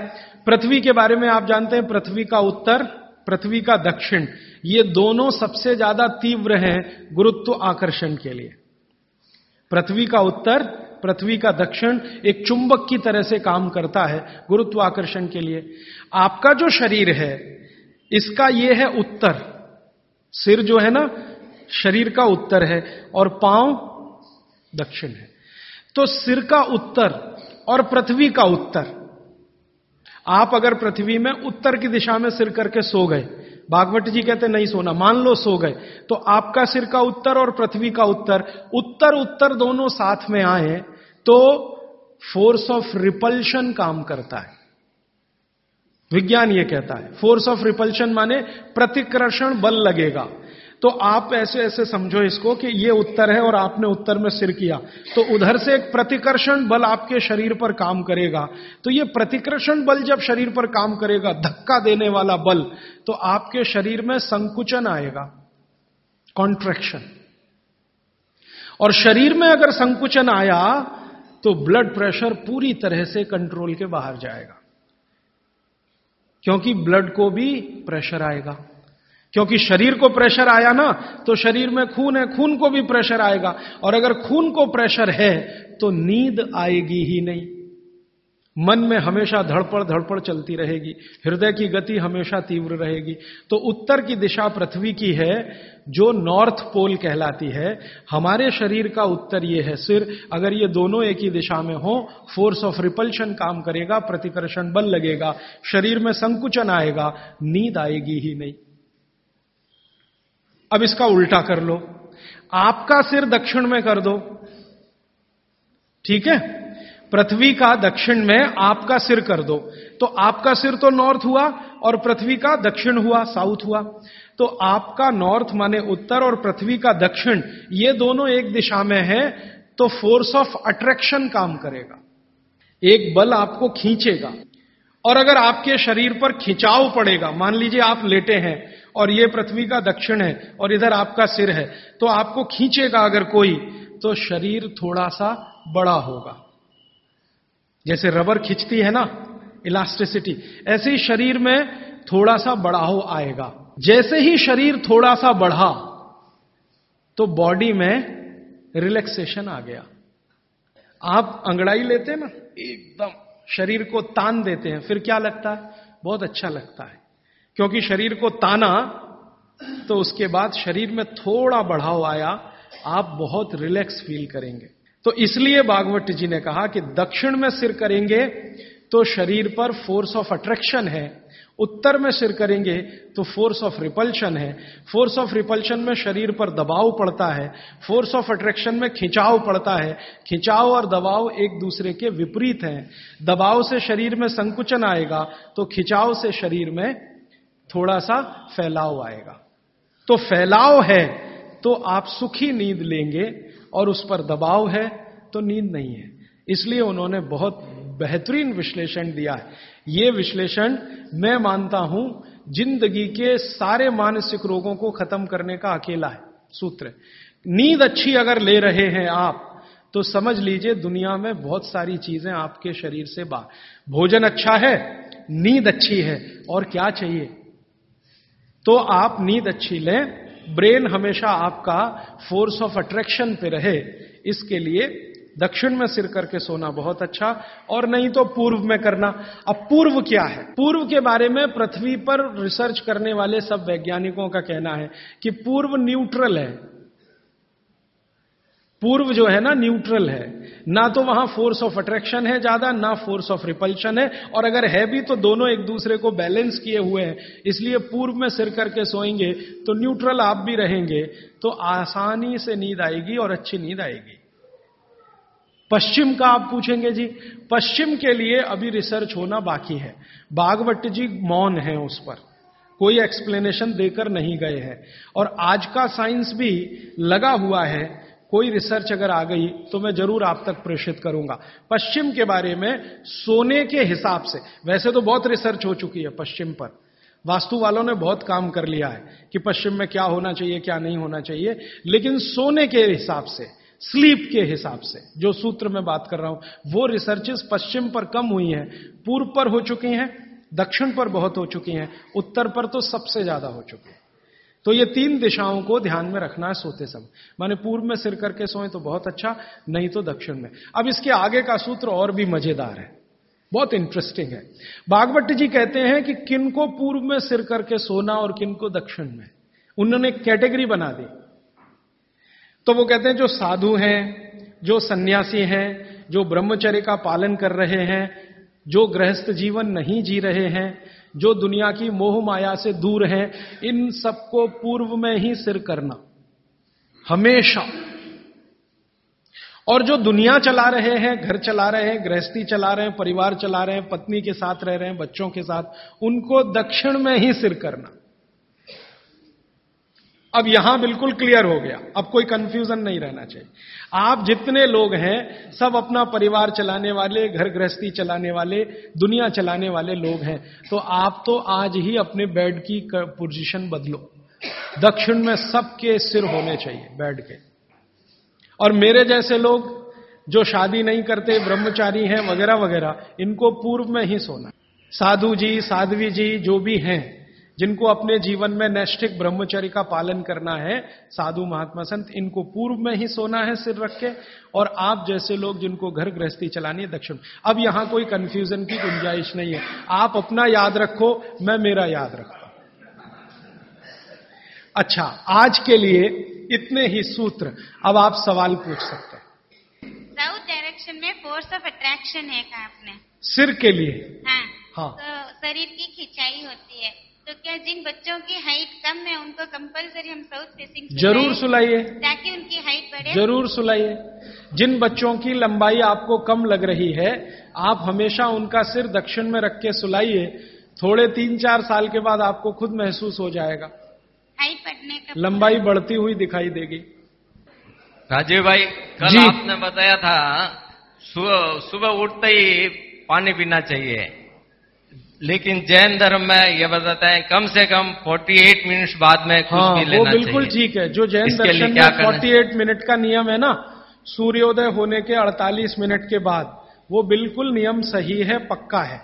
पृथ्वी के बारे में आप जानते हैं, पृथ्वी का उत्तर पृथ्वी का दक्षिण, ये दोनों सबसे ज़्यादा तीव्र हैं गुरुत्व आकर्षण के लिए। पृथ्वी का उत्तर, पृथ्वी का दक्षिण एक चुंबक की तरह से काम करता है गुरुत्वाकर्षण के लिए। आपका जो शरीर है, इसका यह है उत्तर। सिर जो है ना, शरीर का उत्तर है और पाँव दक्षिण है। तो सिर का उत्तर और पृथ्वी का उत्तर। आप अगर पृथ्वी में उत्तर की दिशा में सिर करके सो गए, भागवत जी कहते नहीं सोना, मान लो सो गए तो आपका सिर का उत्तर और पृथ्वी का उत्तर उत्तर उत्तर दोनों साथ में आए तो फोर्स ऑफ़ रिपल्शन काम करता है। विज्ञान यह कहता है फोर्स ऑफ़ रिपल्शन माने प्रतिकर्षण बल लगेगा। तो आप ऐसे ऐसे समझो इसको कि ये उत्तर है और आपने उत्तर में सिर किया। तो उधर से एक प्रतिकर्षण बल आपके शरीर पर काम करेगा। तो ये प्रतिकर्षण बल जब शरीर पर काम करेगा, धक्का देने वाला बल तो आपके शरीर में संकुचन आएगा। कॉन्ट्रेक्शन। और शरीर में अगर संकुचन आया तो ब्लड प्रेशर पूरी तरह से कंट्रोल के बाहर जाएगा। क्योंकि ब्लड को भी प्रेशर आएगा। क्योंकि शरीर को प्रेशर आया ना तो शरीर में खून है, खून को भी प्रेशर आएगा। और अगर खून को प्रेशर है तो नींद आएगी ही नहीं। मन में हमेशा धड़पड़ धड़पड़ चलती रहेगी। हृदय की गति हमेशा तीव्र रहेगी। तो उत्तर की दिशा पृथ्वी की है, जो नॉर्थ पोल कहलाती है। हमारे शरीर का उत्तर ये है, सिर। अगर ये दोनों एक ही दिशा में हो फोर्स ऑफ़ रिपल्शन काम करेगा, प्रतिकर्षण बल लगेगा। शरीर में संकुचन आएगा, नींद आएगी ही नहीं। अब इसका उल्टा कर लो। आपका सिर दक्षिण में कर दो। ठीक है? पृथ्वी का दक्षिण में आपका सिर कर दो। तो आपका सिर तो नॉर्थ हुआ और पृथ्वी का दक्षिण हुआ, साउथ हुआ। तो आपका नॉर्थ माने उत्तर और पृथ्वी का दक्षिण, ये दोनों एक दिशा में है तो फोर्स ऑफ़ अट्रैक्शन काम करेगा। एक बल आपको खींचेगा। और अगर आपके शरीर पर खिंचाव पड़ेगा, मान लीजिए आप लेटे हैं और ये पृथ्वी का दक्षिण है और इधर आपका सिर है तो आपको खींचेगा अगर कोई तो शरीर थोड़ा सा बड़ा होगा। जैसे रबर खींचती है ना इलास्टिसिटी ऐसे ही शरीर में थोड़ा सा बढ़ाव आएगा। जैसे ही शरीर थोड़ा सा बढ़ा तो बॉडी में रिलैक्सेशन आ गया। आप अंगड़ाई लेते हैं ना एकदम। शरीर को तान देते हैं फिर क्या लगता है? बहुत अच्छा लगता है। क्योंकि शरीर को ताना तो उसके बाद शरीर में थोड़ा बढ़ाव आया, आप बहुत रिलैक्स फील करेंगे। तो इसलिए बागवट जी ने कहा कि दक्षिण में सिर करेंगे तो शरीर पर फोर्स ऑफ़ अट्रैक्शन है, उत्तर में सिर करेंगे तो फोर्स ऑफ़ रिपल्शन है। फोर्स ऑफ़ रिपल्शन में शरीर पर दबाव पड़ता है फोर्स ऑफ़ अट्रैक्शन में खिंचाव पड़ता है। खिंचाव और दबाव एक दूसरे के विपरीत हैं। दबाव से शरीर में संकुचन आएगा तो खिंचाव से शरीर में थोड़ा सा फैलाव आएगा। तो फैलाव है तो आप सुखी नींद लेंगे और उस पर दबाव है तो नींद नहीं है। इसलिए उन्होंने बहुत बेहतरीन विश्लेषण दिया है। ये विश्लेषण मैं मानता हूँ, ज़िंदगी के सारे मानसिक रोगों को खत्म करने का अकेला है, सूत्र। नींद अच्छी अगर ले रहे हैं आप तो समझ लीजिए दुनिया में बहुत सारी चीज़ें आपके शरीर से बाहर भोजन अच्छा है, नींद अच्छी है, और क्या चाहिए? तो आप नींद अच्छी लें। ब्रेन हमेशा आपका फोर्स ऑफ़ अट्रैक्शन पे रहे। इसके लिए दक्षिण में सिर करके सोना बहुत अच्छा और नहीं तो पूर्व में करना। अब पूर्व क्या है? पूर्व के बारे में पृथ्वी पर रिसर्च करने वाले सब वैज्ञानिकों का कहना है कि पूर्व न्यूट्रल है। पूर्व जो है ना न्यूट्रल है। ना तो वहाँ फोर्स ऑफ़ अट्रैक्शन है ज़्यादा, ना फोर्स ऑफ़ रिपल्शन है। और अगर है भी तो दोनों एक दूसरे को बैलेंस किए हुए हैं। इसलिए पूर्व में सिर करके सोएँगे तो न्यूट्रल आप भी रहेंगे तो आसानी से नींद आएगी और अच्छी नींद आएगी। पश्चिम का आप पूछेंगे जी, पश्चिम के लिए अभी रिसर्च होना बाकी है। बागवट जी मौन है उस पर। कोई एक्सप्लेनेशन देकर नहीं गए हैं। और आज का साइंस भी लगा हुआ है कोई रिसर्च अगर आ गई तो मैं ज़रूर आप तक प्रेषित करूँगा। पश्चिम के बारे में, सोने के हिसाब से, वैसे तो बहुत रिसर्च हो चुकी है पश्चिम पर। वास्तु वालों ने बहुत काम कर लिया है कि पश्चिम में क्या होना चाहिए, क्या नहीं होना चाहिए, लेकिन सोने के हिसाब से, स्लीप के हिसाब से, जो सूत्र में बात कर रहा हूँ, वो रिसर्चेस पश्चिम पर कम हुई हैं, पूर्व पर हो चुकी हैं, दक्षिण पर बहुत हो चुकी हैं, उत्तर पर तो सबसे ज़्यादा हो चुकी है। तो ये तीन दिशाओं को ध्यान में रखना है सोते समय। माने पूर्व में सिर करके सोए तो बहुत अच्छा नहीं तो दक्षिण में। अब इसके आगे का सूत्र और भी मज़ेदार है। बहुत इंटरेस्टिंग है। बागवट जी कहते हैं कि किन को पूर्व में सिर करके सोना और किन को दक्षिण में? उन्होंने कैटेगरी बना दी। तो वो कहते हैं, जो साधु हैं, जो सन्यासी हैं, जो ब्रह्मचर्य का पालन कर रहे हैं, जो गृहस्थ जीवन नहीं जी रहे हैं जो दुनिया की मोह माया से दूर हैं, इन सबको पूर्व में ही सिर करना। हमेशा। और जो दुनिया चला रहे हैं, घर चला रहे हैं, गृहस्थी चला रहे हैं, परिवार चला रहे हैं, पत्नी के साथ रह रहे हैं, बच्चों के साथ, उनको दक्षिण में ही सिर करना। अब यहाँ बिल्कुल क्लियर हो गया। अब कोई कंफ्यूजन नहीं रहना चाहिए। आप जितने लोग हैं, सब अपना परिवार चलाने वाले, घर गृहस्थी चलाने वाले, दुनिया चलाने वाले लोग हैं। तो आप तो आज ही अपने बेड की पोजीशन बदलो। दक्षिण में सबके सिर होने चाहिए बेड के। और मेरे जैसे लोग, जो शादी नहीं करते, ब्रह्मचारी हैं, वगैरह वगैरह, इनको पूर्व में ही सोना। साधु जी, साध्वी जी, जो भी हैं जिनको अपने जीवन में नैष्ठिक ब्रह्मचर्य का पालन करना है साधु महात्मा संत इनको पूर्व में ही सोना है सिर रख के और आप जैसे लोग जिनको घर गृहस्थी चलानी है दक्षिण। अब यहाँ कोई कंफ्यूजन की गुंजाइश नहीं है। आप अपना याद रखो मैं मेरा याद रखू अच्छा आज के लिए इतने ही सूत्र अब आप सवाल पूछ सकते हैं। साउथ डायरेक्शन में फोर्स ऑफ़ अट्रैक्शन है कहा आपने। सिर के लिए? हाँ हाँ। तो शरीर की खिंचाई होती है। तो क्या जिन बच्चों की हाइट कम है उनको कंपलसरी हम साउथ फेसिंग ज़रूर सुलाइए। ताकि उनकी हाइट बढ़े। ज़रूर सुलाइए। जिन बच्चों की लंबाई आपको कम लग रही है आप हमेशा उनका सिर दक्षिण में रख के सुलाइए। थोड़े तीन चार साल के बाद आपको खुद महसूस हो जाएगा। हाइट बढ़ने का लंबाई बढ़ती हुई दिखाई देगी। राजीव भाई कल आपने बताया था सुबह सुबह उठते ही पानी पीना चाहिए। लेकिन जैन धर्म में ये बताते हैं कम से कम 48 मिनट्स बाद में कुछ हाँ भी वो लेना बिल्कुल ठीक है। जो जैन दर्शन में 48 मिनट का नियम है ना सूर्योदय होने के 48 मिनट के बाद वो बिल्कुल नियम सही है पक्का है।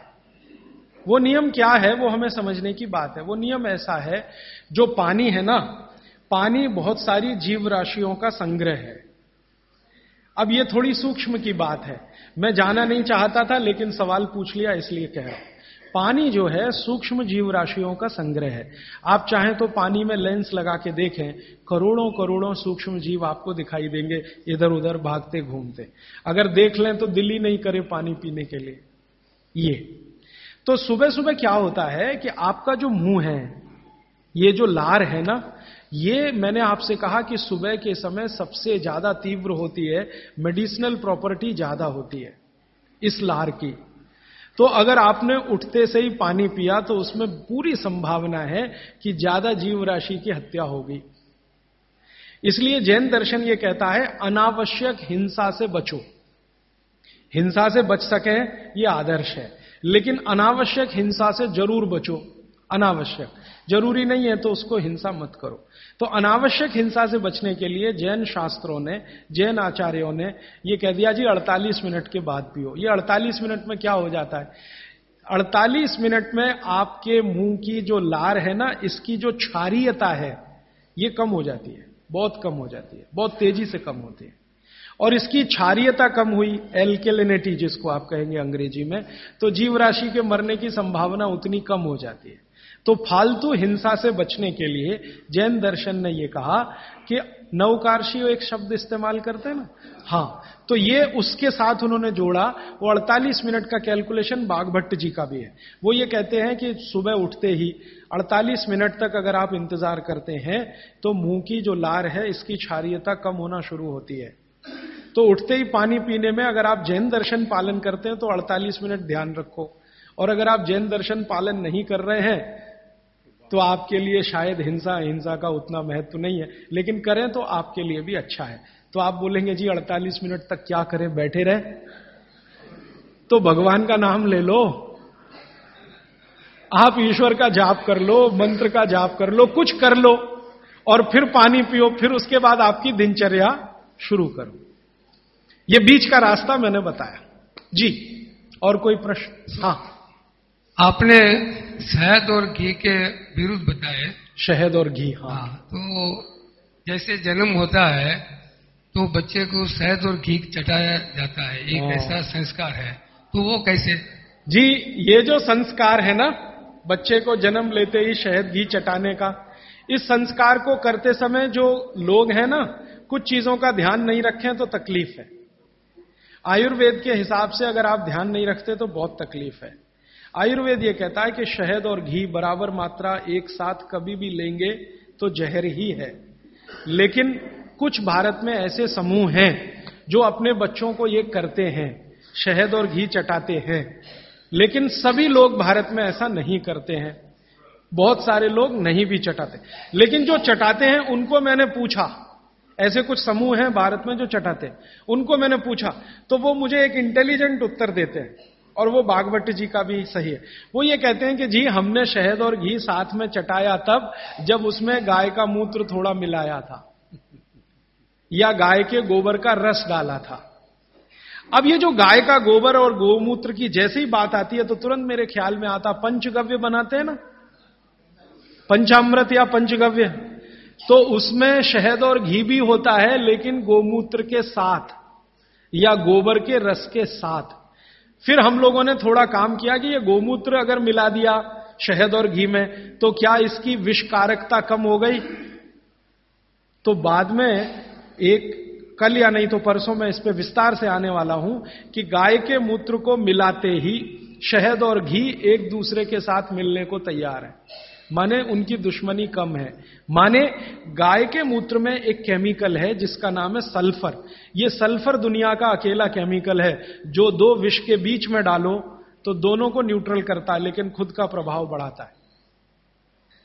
वो नियम क्या है वो हमें समझने की बात है। वो नियम ऐसा है जो पानी है ना पानी बहुत सारी जीव राशियों का संग्रह है। अब ये थोड़ी सूक्ष्म की बात है। मैं जाना नहीं चाहता था लेकिन सवाल पूछ लिया इसलिए कह रहा हूँ। पानी जो है सूक्ष्म जीव राशियों का संग्रह है। आप चाहें तो पानी में लेंस लगा के देखें, करोड़ों करोड़ों सूक्ष्म जीव आपको दिखाई देंगे इधर उधर भागते, घूमते। अगर देख लें तो दिल ही नहीं करे पानी पीने के लिए। ये। तो सुबह सुबह क्या होता है कि आपका जो मुँह है, ये जो लार है ना, ये मैंने आपसे कहा कि सुबह के समय सबसे ज़्यादा तीव्र होती है, मेडिसिनल प्रॉपर्टी ज़्यादा होती है, इस लार की। तो अगर आपने उठते से ही पानी पिया तो उसमें पूरी संभावना है कि ज़्यादा जीव राशि की हत्या होगी। इसलिए जैन दर्शन यह कहता है, अनावश्यक हिंसा से बचो। हिंसा से बच सके, ये आदर्श है। लेकिन अनावश्यक हिंसा से ज़रूर बचो। अनावश्यक। ज़रूरी नहीं है तो उसको हिंसा मत करो। तो अनावश्यक हिंसा से बचने के लिए जैन शास्त्रों ने, जैन आचार्यों ने यह कह दिया, जी 48 मिनट के बाद पियो। ये 48 मिनट में क्या हो जाता है? 48 मिनट में आपके मुँह की जो लार है ना, इसकी जो क्षारियता है, ये कम हो जाती है। बहुत कम हो जाती है। बहुत तेज़ी से कम होती है। और इसकी क्षारियता कम हुई, एल्केलिनिटी जिसको आप कहेंगे अंग्रेज़ी में तो जीव राशि के मरने की संभावना उतनी कम हो जाती है। तो फालतू हिंसा से बचने के लिए जैन दर्शन ने यह कहा कि नवकार्षी एक शब्द इस्तेमाल करते हैं ना? हाँ तो ये उसके साथ उन्होंने जोड़ा। वो 48 मिनट का कैलकुलेशन बागभट्ट जी का भी है। वो ये कहते हैं कि सुबह उठते ही 48 मिनट तक अगर आप इंतज़ार करते हैं तो मुँह की जो लार है, इसकी क्षारियता कम होना शुरू होती है। तो उठते ही पानी पीने में अगर आप जैन दर्शन पालन करते हैं तो 48 मिनट ध्यान रखो। और अगर आप जैन दर्शन पालन नहीं कर रहे हैं तो आपके लिए शायद हिंसा हिंसा का उतना महत्व नहीं है। लेकिन करें तो आपके लिए भी अच्छा है। तो आप बोलेंगे, जी 48 मिनट तक क्या करें? बैठे रहे। तो भगवान का नाम ले लो। आप ईश्वर का जाप कर लो, मंत्र का जाप कर लो, कुछ कर लो और फिर पानी पियो, फिर उसके बाद आपकी दिनचर्या शुरू करो। ये बीच का रास्ता मैंने बताया। जी, और कोई प्रश्न? हाँ। आपने शहद और घी के विरुद्ध बताए। शहद और घी हाँ, हाँ तो जैसे जन्म होता है तो बच्चे को शहद और घी चटाया जाता है। एक हाँ। ऐसा संस्कार है। तो वो कैसे? जी ये जो संस्कार है ना बच्चे को जन्म लेते ही शहद घी चटाने का इस संस्कार को करते समय जो लोग हैं ना कुछ चीज़ों का ध्यान नहीं रखें तो तकलीफ़ है। आयुर्वेद के हिसाब से अगर आप ध्यान नहीं रखते तो बहुत तकलीफ़ है। आयुर्वेद ये कहता है कि शहद और घी बराबर मात्रा एक साथ कभी भी लेंगे तो जहर ही है। लेकिन कुछ भारत में ऐसे समूह हैं जो अपने बच्चों को ये करते हैं, शहद और घी चटाते हैं। लेकिन सभी लोग भारत में ऐसा नहीं करते हैं। बहुत सारे लोग नहीं भी चटाते। लेकिन जो चटाते हैं, उनको मैंने पूछा। ऐसे कुछ समूह हैं भारत में जो चटाते हैं। उनको मैंने पूछा। तो वो मुझे एक इंटेलिजेंट उत्तर देते हैं। और वो बागवट जी का भी सही है। वो ये कहते हैं कि जी, हमने शहद और घी साथ में चटाया तब जब उसमें गाय का मूत्र थोड़ा मिलाया था या गाय के गोबर का रस डाला था। अब ये जो गाय का गोबर और गोमूत्र की जैसी बात आती है तो तुरंत मेरे ख्याल में आता, पंचगव्य बनाते हैं ना? पंचामृत या पंचगव्य। तो उसमें शहद और घी भी होता है, लेकिन गोमूत्र के साथ या गोबर के रस के साथ। फिर हम लोगों ने थोड़ा काम किया कि ये गोमूत्र अगर मिला दिया शहद और घी में तो क्या इसकी विषकारकता कम हो गई? तो बाद में एक कल या नहीं तो परसों में इस पर विस्तार से आने वाला हूँ कि गाय के मूत्र को मिलाते ही शहद और घी एक दूसरे के साथ मिलने को तैयार है। माने उनकी दुश्मनी कम है। माने गाय के मूत्र में एक केमिकल है, जिसका नाम है सल्फ़र ये सल्फ़र दुनिया का अकेला केमिकल है। जो दो विष के बीच में डालो तो दोनों को न्यूट्रल करता है, लेकिन खुद का प्रभाव बढ़ाता है।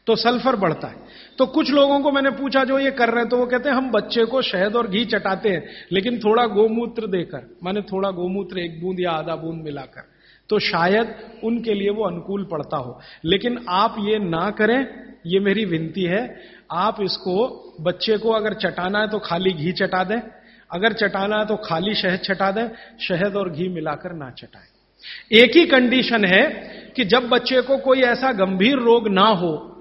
तो सल्फ़र बढ़ता है। तो कुछ लोगों को मैंने पूछा, जो ये कर रहे हैं तो वो कहते हैं, हम बच्चे को शहद और घी चटाते हैं, लेकिन थोड़ा गोमूत्र देकर। माने थोड़ा गोमूत्र, एक बूंद या आधा बूंद मिलाकर। तो शायद उनके लिए वो अनुकूल पड़ता हो। लेकिन आप ये ना करें, ये मेरी विनती है, आप इसको, बच्चे को अगर चटाना है तो खाली घी चटा दें, अगर चटाना है तो खाली शहद चटा दें, शहद और घी मिलाकर ना चटाएँ। एक ही कंडीशन है कि जब बच्चे को कोई ऐसा गंभीर रोग ना हो,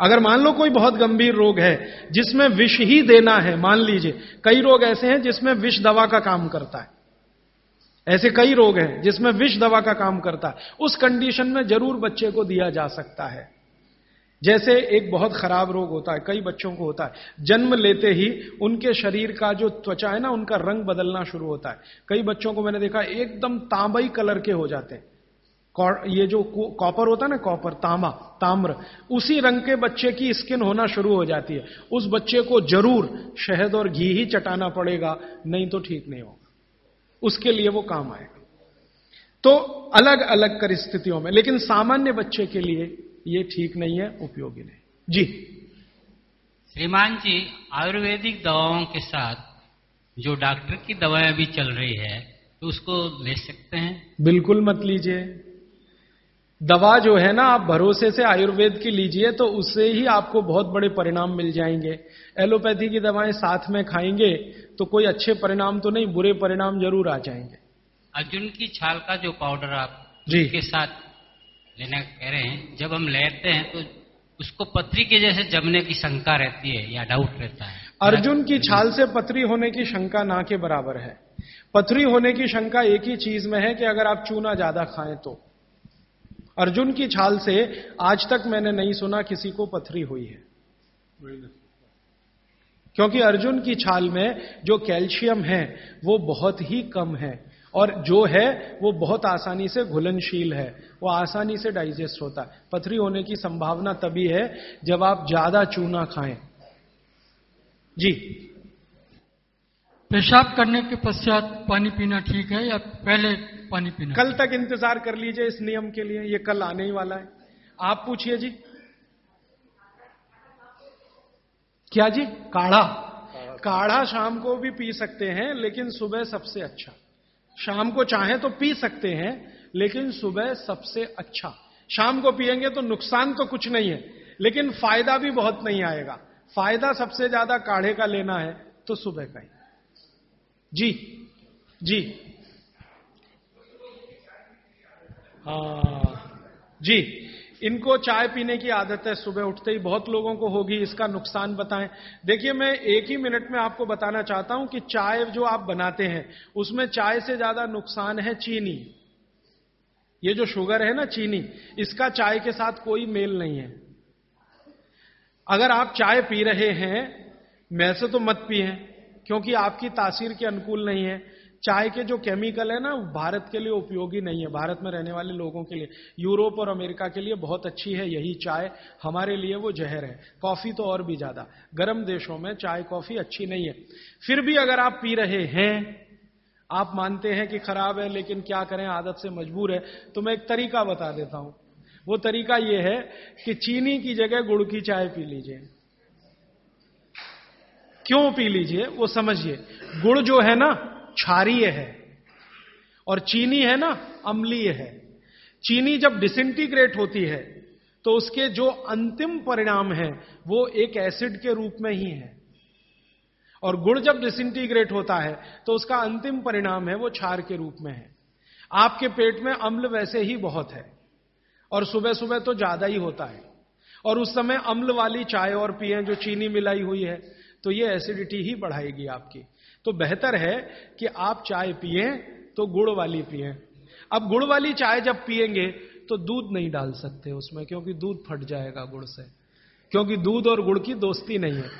अगर मान लो कोई बहुत गंभीर रोग है, जिसमें विष ही देना है, मान लीजिए, कई रोग ऐसे हैं जिसमें विष दवा का काम करता है। ऐसे कई रोग हैं जिसमें विष दवा का काम करता है। उस कंडीशन में ज़रूर बच्चे को दिया जा सकता है। जैसे एक बहुत खराब रोग होता है, कई बच्चों को होता है। जन्म लेते ही उनके शरीर का जो त्वचा है ना, उनका रंग बदलना शुरू होता है। कई बच्चों को मैंने देखा, एकदम तांबई कलर के हो जाते हैं। ये जो कॉपर होता है ना, कॉपर, तांबा, ताम्र, उसी रंग के बच्चे की स्किन होना शुरू हो जाती है। उस बच्चे को ज़रूर शहद और घी ही चटाना पड़ेगा, नहीं तो ठीक नहीं होगा। उसके लिए वो काम आएगा तो अलग अलग परिस्थितियों में लेकिन सामान्य बच्चे के लिए ये ठीक नहीं है उपयोगी नहीं। जी। श्रीमान जी आयुर्वेदिक दवाओं के साथ जो डॉक्टर की दवाएँ अभी चल रही है तो उसको ले सकते हैं? बिल्कुल मत लीजिए। दवा जो है ना आप भरोसे से आयुर्वेद की लीजिए तो उससे ही आपको बहुत बड़े परिणाम मिल जाएँगे। एलोपैथी की दवाएँ साथ में खाएँगे तो कोई अच्छे परिणाम तो नहीं बुरे परिणाम ज़रूर आ जाएँगे। अर्जुन की छाल का जो पाउडर आप जी। के साथ लेना कह रहे हैं जब हम लेते हैं तो उसको पथरी के जैसे जमने की शंका रहती है या डाउट रहता है। अर्जुन की छाल से पथरी होने की शंका ना के बराबर है। पथरी होने की शंका एक ही चीज़ में है कि अगर आप चूना ज़्यादा खाएँ तो। अर्जुन की छाल से आज तक मैंने नहीं सुना किसी को पथरी हुई है। क्योंकि अर्जुन की छाल में जो कैल्शियम है वो बहुत ही कम है और जो है वो बहुत आसानी से घुलनशील है। वो आसानी से डाइजेस्ट होता है। पथरी होने की संभावना तभी है जब आप ज़्यादा चूना खाएँ। जी। पेशाब करने के पश्चात पानी पीना ठीक है या पहले पानी पीना कल तक इंतज़ार कर लीजिए इस नियम के लिए। ये कल आने ही वाला है। आप पूछिए जी। क्या जी? काढ़ा। काढ़ा। शाम को भी पी सकते हैं लेकिन सुबह सबसे अच्छा। शाम को चाहे तो पी सकते हैं लेकिन सुबह सबसे अच्छा। शाम को पिएँगे तो नुकसान तो कुछ नहीं है लेकिन फ़ायदा भी बहुत नहीं आएगा। फ़ायदा सबसे ज़्यादा काढ़े का लेना है तो सुबह का ही। जी। जी। हाँ। जी। इनको चाय पीने की आदत है, सुबह उठते ही बहुत लोगों को होगी इसका नुकसान बताएँ। देखिए, मैं एक ही मिनट में आपको बताना चाहता हूँ कि चाय जो आप बनाते हैं, उसमें चाय से ज़्यादा नुकसान है चीनी। ये जो शुगर है ना चीनी, इसका चाय के साथ कोई मेल नहीं है। अगर आप चाय पी रहे हैं, मैं से तो मत पिए, क्योंकि आपकी तासीर के अनुकूल नहीं है। चाय के जो केमिकल है ना भारत के लिए उपयोगी नहीं है। भारत में रहने वाले लोगों के लिए, यूरोप और अमेरिका के लिए बहुत अच्छी है यही चाय। हमारे लिए वो जहर है। कॉफ़ी तो और भी ज़्यादा। गर्म देशों में चाय, कॉफ़ी अच्छी नहीं है। फिर भी अगर आप पी रहे हैं, आप मानते हैं कि खराब है, लेकिन क्या करें, आदत से मजबूर है तो मैं एक तरीका बता देता हूँ। वो तरीका यह है कि चीनी की जगह गुड़ की चाय पी लीजिए। क्यों पी लीजिए? वो समझिए। गुड़ जो है ना क्षारीय है। और चीनी है ना, अम्लीय है। चीनी जब डिसइंटीग्रेट होती है तो उसके जो अंतिम परिणाम है, वो एक एसिड के रूप में ही है। और गुड़ जब डिसइंटीग्रेट होता है तो उसका अंतिम परिणाम है, वो क्षार के रूप में है। आपके पेट में अम्ल वैसे ही बहुत है, और सुबह सुबह तो ज़्यादा ही होता है। और उस समय अम्ल वाली चाय और पिए, जो चीनी मिलाई हुई है तो ये एसिडिटी ही बढ़ाएगी आपकी। तो बेहतर है कि आप चाय पिए तो गुड़ वाली पिए। अब गुड़ वाली चाय जब पिएँगे तो दूध नहीं डाल सकते उसमें, क्योंकि दूध फट जाएगा गुड़ से। क्योंकि दूध और गुड़ की दोस्ती नहीं है।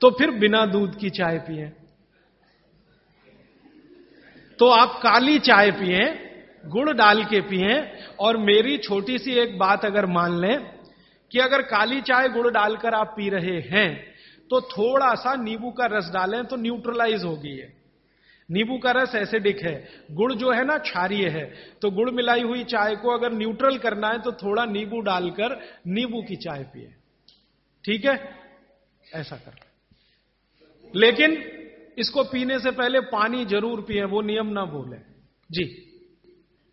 तो फिर बिना दूध की चाय पिए। तो आप काली चाय पिए, गुड़ डाल के पिए, और मेरी छोटी सी एक बात अगर मान लें कि अगर काली चाय गुड़ डालकर आप पी रहे हैं तो थोड़ा सा नींबू का रस डालें तो न्यूट्रलाइज हो गई है नींबू का रस एसिडिक है गुड़ जो है ना क्षारीय है तो गुड़ मिलाई हुई चाय को अगर न्यूट्रल करना है तो थोड़ा नींबू डालकर नींबू की चाय पिए। ठीक है? ऐसा कर। लेकिन इसको पीने से पहले पानी ज़रूर पिए, वो नियम ना भूलें। जी।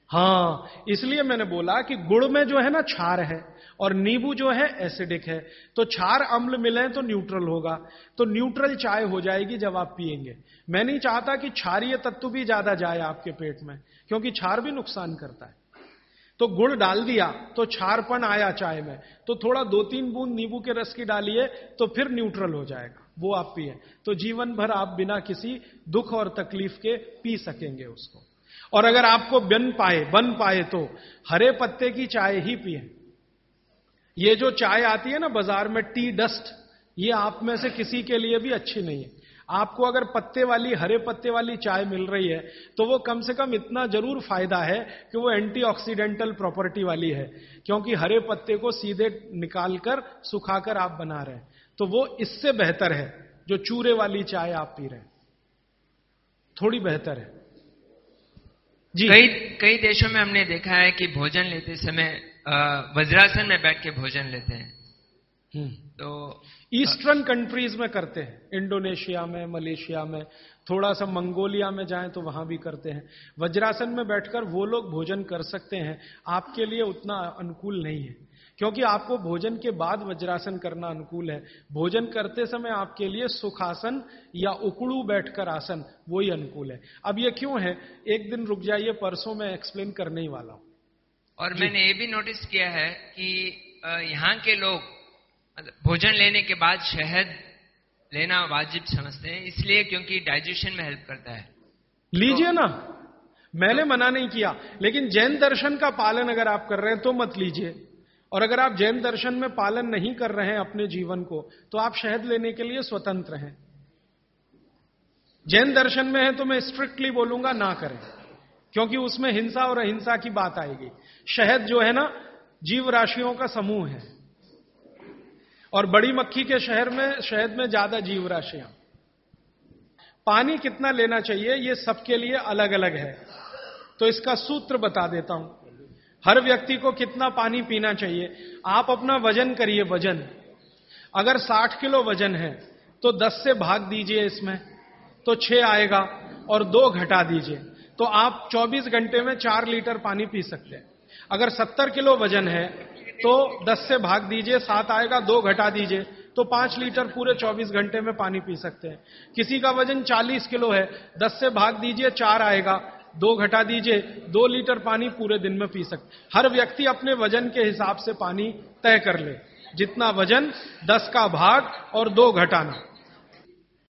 हाँ इसलिए मैंने बोला कि गुड़ में जो है ना क्षार है और नींबू जो है एसिडिक है। तो क्षार अम्ल मिले तो न्यूट्रल होगा। तो न्यूट्रल चाय हो जाएगी जब आप पिएँगे मैं नहीं चाहता कि क्षारीय तत्व भी ज़्यादा जाए आपके पेट में, क्योंकि क्षार भी नुकसान करता है। तो गुड़ डाल दिया तो क्षारपन आया चाय में। तो थोड़ा दो तीन बूंद नींबू के रस की डालिए तो फिर न्यूट्रल हो जाएगा। वो आप पिए। तो जीवन भर आप बिना किसी दुख और तकलीफ़ के पी सकेंगे उसको। और अगर आपको बन पाए बन पाए तो हरे पत्ते की चाय ही पिए। ये जो चाय आती है ना बाज़ार में, टी डस्ट, ये आप में से किसी के लिए भी अच्छी नहीं है। आपको अगर पत्ते वाली, हरे पत्ते वाली चाय मिल रही है तो वो कम से कम इतना ज़रूर फ़ायदा है कि वो एंटीऑक्सीडेंटल प्रॉपर्टी वाली है, क्योंकि हरे पत्ते को सीधे निकालकर, सुखाकर आप बना रहे हैं। तो वो इससे बेहतर है, जो चूरे वाली चाय आप पी रहे हैं। थोड़ी बेहतर है। जी। कई कई देशों में हमने देखा है कि भोजन लेते समय वज्रासन में बैठ के भोजन लेते हैं। हम्म। तो ईस्टर्न कंट्रीज़ में करते हैं। इंडोनेशिया में मलेशिया में थोड़ा सा मंगोलिया में जाएँ तो वहाँ भी करते हैं। वज्रासन में बैठकर वो लोग भोजन कर सकते हैं। आपके लिए उतना अनुकूल नहीं है। क्योंकि आपको भोजन के बाद वज्रासन करना अनुकूल है। भोजन करते समय आपके लिए सुखासन या उकड़ू बैठकर आसन वो ही अनुकूल है। अब ये क्यों है? एक दिन रुक जाइए परसों में एक्सप्लेन करने ही वाला हूँ। और मैंने ये भी नोटिस किया है कि यहाँ के लोग मतलब भोजन लेने के बाद शहद लेना वाजिब समझते हैं इसलिए क्योंकि डाइजेशन में हेल्प करता है। लीजिए ना। मैंने मना नहीं किया लेकिन जैन दर्शन का पालन अगर आप कर रहे हैं तो मत लीजिए। और अगर आप जैन दर्शन में पालन नहीं कर रहे हैं अपने जीवन को तो आप शहद लेने के लिए स्वतंत्र हैं। जैन दर्शन में है तो मैं स्ट्रिक्टली बोलूँगा ना करें। क्योंकि उसमें हिंसा और अहिंसा की बात आएगी। शहद जो है ना जीव राशियों का समूह है। और बड़ी मक्खी के शहर में, शहद में ज़्यादा जीव राशियाँ पानी कितना लेना चाहिए, ये सबके लिए अलग अलग है। तो इसका सूत्र बता देता हूँ। हर व्यक्ति को कितना पानी पीना चाहिए। आप अपना वज़न करिए, वज़न। अगर 60 किलो वज़न है तो 10 से भाग दीजिए इसमें। तो 6 आएगा और दो घटा दीजिए। तो आप 24 घंटे में 4 लीटर पानी पी सकते हैं। अगर 70 किलो वज़न है तो 10 से भाग दीजिए, सात आएगा, दो घटा दीजिए तो पाँच लीटर पूरे 24 घंटे में पानी पी सकते हैं। किसी का वज़न 40 किलो है 10 से भाग दीजिए, चार आएगा, दो घटा दीजिए, दो लीटर पानी पूरे दिन में पी सकते हर व्यक्ति अपने वज़न के हिसाब से पानी तय कर ले, जितना वज़न दस का भाग और दो घटाना।